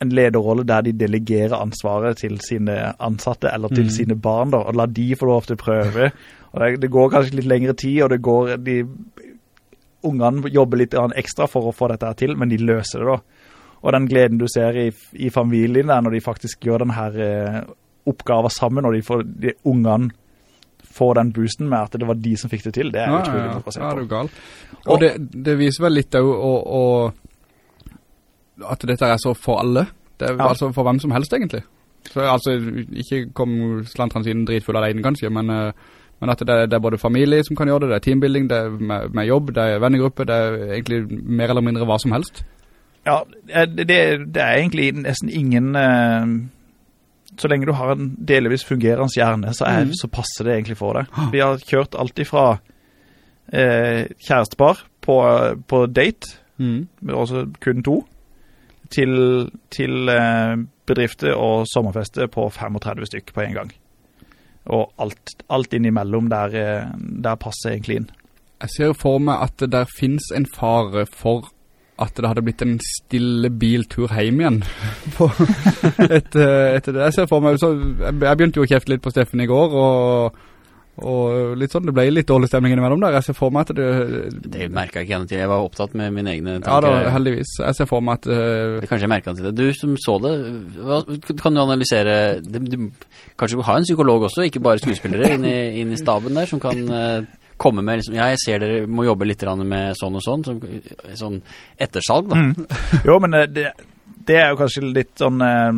en lederrolle der de delegerer ansvaret til sine ansatte eller til Mm. sine barn da, og lar de få lov til å prøve. Og det, det går kanskje litt lengre tid, og det går, de, ungene jobber litt ekstra for å få dette til, men de løser det da. Og den gleden du ser i, i familien der, når de faktisk gjør den her eh, oppgaven sammen, og de, får, de ungene får den boosten med at det var de som fikk det til, det er ja, utrolig ja, moro å se ja, det er gal. Og- Og det, det viser vel litt og, at dette er så for alle. Det er Ja. altså for hvem som helst, egentlig. Så altså, ikke kom slantrene sine dritfull alene, kanskje, men, eh, men at det, det er både familie som kan gjøre det, det er teambuilding, det er med, med jobb, det er vennegruppe, det er egentlig mer eller mindre hva som helst. Ja, det, det, det er egentlig nesten ingen eh, Så lenge du har en delvis fungerende hjerne, så, er, mm. så passer det egentlig for deg. Vi har kjørt alt ifra eh, kjærestepar på, på date, mm. også kun to, til, til eh, bedrifter og sommerfeste på 35 stykk på en gang. Og alt, alt innimellom der, eh, der passer egentlig inn. Jeg ser for meg at det der finnes en fare for at det hadde blitt en stille biltur hjem igjen [laughs] etter, etter det. Jeg ser for meg, så jeg begynte jo å kjefte litt på Steffen i går, og, og litt sånn, det ble litt dårlig stemning innimellom der. Jeg ser for meg at det... Det merket jeg ikke gjennom til. Jeg var opptatt med mine egne tanker. Ja da, heldigvis. Jeg ser for meg at... Uh, Kanskje jeg merket til det. Du som så det, hva, kan du analysere, du, du, kanskje du har en psykolog også, ikke bare skuespillere inn i, inn i staben der, som kan Uh, komme med, liksom, ja, jeg ser dere må jobbe litt med sånn og sånn, som, sånn ettersalg da. Jo, men eh, det, det er jo kanskje litt sånn uh,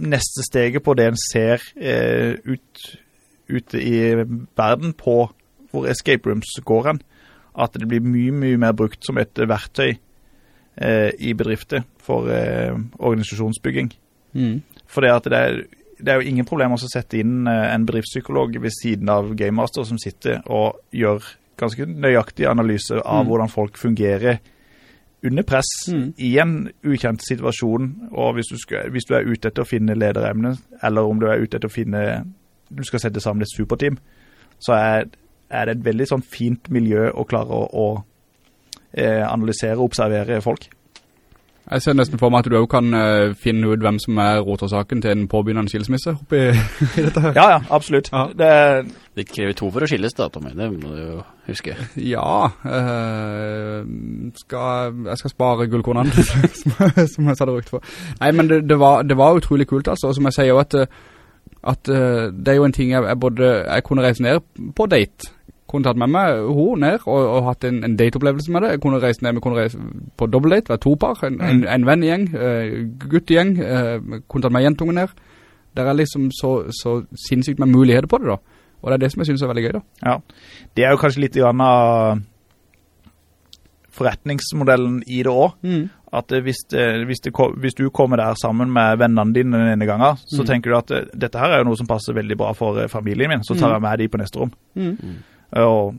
neste steget på det en ser uh, ut, ute i verden på hvor escape rooms går hen. At det blir mye, mye mer brukt som et verktøy eh, i bedrifter for eh, organisasjonsbygging. mm. For det, det, det er jo ingen problem å sette inn eh, en bedriftspsykolog ved siden av Game Master som sitter og gjør ganske nøyaktig analyse av Mm. hvordan folk fungerer under press Mm. i en ukjent situasjon. Og hvis du, skal, hvis du er ute etter å finne lederemne, eller om du er ute etter å finne Du skal sette sammen et superteam, så er, er det et veldig sånn fint miljø å klare å, å eh, analysere og observere folk. Jeg ser nesten for meg at du også kan eh, finne ut hvem som er rotersaken til en påbegynnende skilsmisse oppi [laughs] i dette her. Ja, ja, absolutt. Ja. Det, Det krever to for å skilles da, Tommy, det må du jo huske. Ja, eh, skal, jeg skal spare gullkornene, [laughs] som, som jeg sa det rukt for. Nei, men det, det, var, det var utrolig kult, altså. Og som jeg sier jo at, eh, at uh, det er jo en ting jeg, jeg både, jeg kunne reise ned på date. Kunne tatt med meg hun ned og, og hatt en, en dateopplevelse med det. Jeg kunne reise ned, vi kunne reise på dobbeltdate, være to par, en, en, en venngjeng, uh, guttegjeng, uh, kunne tatt med jentungen ned. Det er liksom så, så sinnssykt med muligheter på det da. Og det er det som jeg synes er veldig gøy da. Ja, det er jo kanskje litt grann av forretningsmodellen i det også. At hvis, det, hvis, det, hvis du kommer der sammen med vennene dine den ene gangen, så Mm. tenker du at eh, dette her er jo noe som passer veldig bra for eh, familien min, så tar Mm. jeg med de på neste rom. Mm. Og,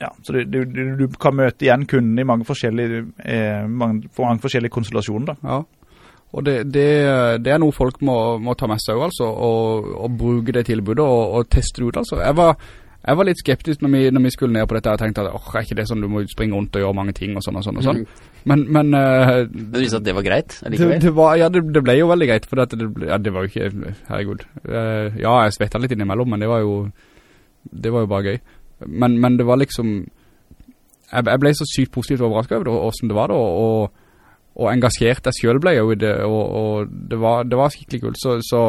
ja, så du, du, du du kan møte igjen kunden i mange forskjellige, eh, mange, mange forskjellige konstellasjoner da. Ja. Og det, det, det er noe folk må, må ta med seg òg, altså, og, og bruke det tilbudet og, og teste det ut, altså. Jeg var, jeg var litt skeptisk når vi, når vi skulle ned på dette, og tenkte at, åh, er ikke det sånn, du må springe rundt og gjøre mange ting og sånn og sånn og sånn. Men, men Uh, du viser at det var greit, det, allikevel. det var, ja, det, det ble jo veldig greit, for det, det, ja, det var jo ikke, herregud. Uh, ja, jeg svettet litt innimellom, men det var jo, det var jo bare gøy. Men, men det var liksom, jeg, jeg ble så sykt positivt overrasket over det, og hvordan det var da, og, og engasjert jeg selv ble jo i det, og, og det, var, det var skikkelig kult. Så, så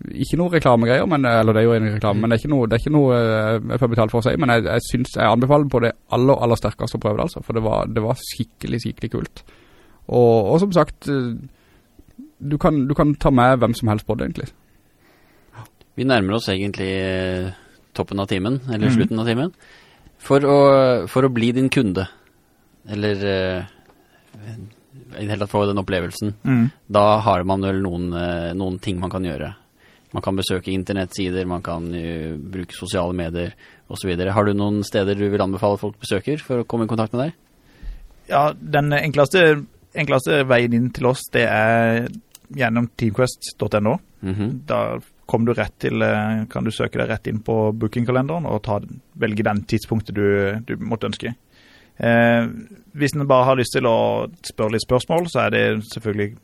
ikke noe reklamegreier, men, eller det er jo en reklame, men det er ikke noe, det er ikke noe eh, jeg får betalt for å si, men jeg, jeg synes, jeg anbefaler på det aller, aller sterkeste å prøve det altså, for det var, det var skikkelig, skikkelig kult. Og, og som sagt, eh, du kan, du kan ta med hvem som helst på det egentlig. Vi nærmer oss egentlig eh, toppen av timen, eller mm. slutten av timen. For å, for å bli din kunde, eller i det hele tatt få den opplevelsen, da har man vel noen, noen ting man kan gjøre. Man kan besøke internettsider, man kan uh, bruke sosiale medier og så videre. Har du noen steder du vil anbefale folk besøker for å komme i kontakt med deg? Ja, den enkleste, enkleste veien inn til oss, det er gjennom teamquest.no. Mhm. Da kommer du rett til, eh, kan du søke deg rett inn på bookingkalenderen og ta, velge den tidspunktet du, du måtte ønske. Eh, hvis en bare har lyst til å spørre litt spørsmål, så er det selvfølgelig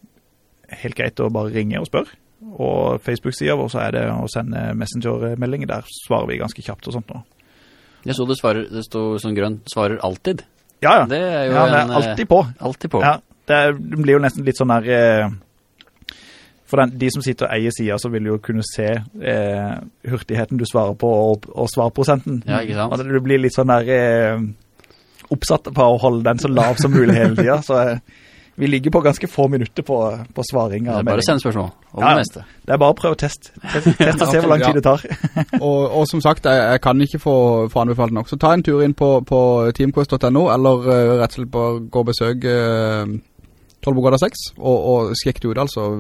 helt greit å bare ringe og spørre. Og Facebook-sida vår så er det å sende messenger-meldinger, der svarer vi ganske kjapt og sånt nå. Jeg så det, svarer, det står sånn grønt, svarer alltid. Ja, ja. Det er jo ja, det er eh, alltid på. alltid på. Ja, det, er, det blir jo nesten litt sånn der eh, For den, de som sitter og eier sida, så vil jo kunne se eh, hurtigheten du svarer på, og, og svarprosenten. Ja, ikke sant? At du blir litt sånn der eh, oppsatt på å holde den så lav som mulig hele tiden, Så eh, vi ligger på ganske få minutter på, på svaring. Det er bare å sende spørsmål om Ja, det meste. Det er bare å prøve å teste. Test, test og [laughs] se hvor lang tid det tar. og, og som sagt, jeg, jeg kan ikke få, få anbefalt nok. Så ta en tur inn på, på teamquest.no, eller uh, rett og slett bare gå og besøk uh, Tollbogata 6, og, og sjekk det ut altså,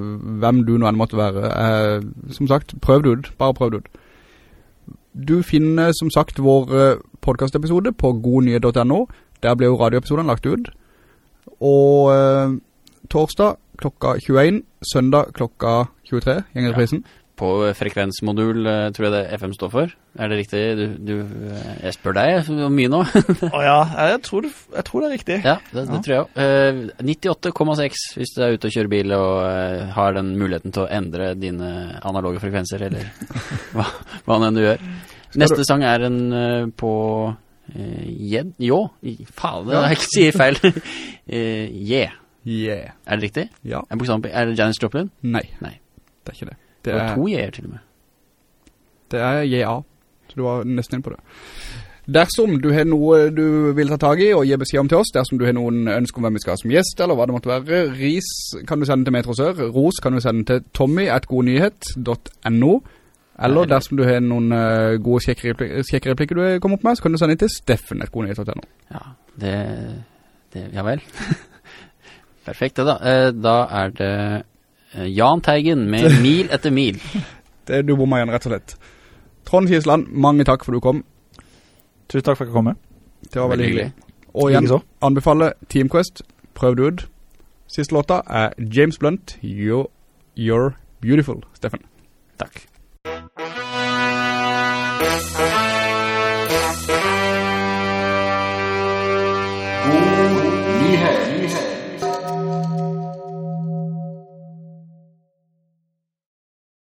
hvem du nå enn måtte være. Uh, som sagt, prøv det ut, bare prøv det ut. Du finner som sagt vår podcastepisode på godnyhet.no, der blir jo radioepisoden lagt ut. Og eh, torsdag klokka 21, søndag klokka 23, gjenger Ja. prisen. På frekvensmodul, eh, tror jeg det FM står for. Er det riktig? Du, du, eh, jeg spør deg om mye nå. [laughs] Å ja, jeg tror, jeg tror det er riktig. ja, det, det Ja. tror jeg også. Eh, 98,6 hvis du er ute og kjører bil og eh, har den muligheten til å endre dine analoge frekvenser, eller [laughs] hva, hva enn du gjør. Neste sang er en eh, på Jed... Jo, faen, det Ja. er ikke sier feil. [laughs] Eh, yeah. Yeah. Er det riktig? Ja. Er, er det Janis Joplin? Nei. Nei. Det er ikke det. Det Det er, to yeah til og med. det er JA. Så du var nesten inn på det. Dersom du har noe du vil ta tag i og gi beskjed om til oss, dersom du har noen ønsker om hvem vi skal ha som gjest, eller hva det måtte være, ris kan du sende til Metro Sør, ros kan du sende til tommy at godnyhet.no, eller dersom du har noen uh, gode kjekke replikker du kommet opp med, så kan du sende inn til steffen at godnyhet.no. Ja, det, det Ja vel. [laughs] Perfekt, det da. Uh, da er det eh, Jan Teigen med [laughs] Mil etter mil. Det du bommer igjen, rett og slett. Trond Kiesland, mange takk for du kom. Tusen takk for at jeg kom med. Det var veldig Veldig hyggelig. Og igjen, anbefale Team Quest, prøv det ut. Siste låta er James Blunt, You're, You're Beautiful, Steffen. Takk. God nyhet.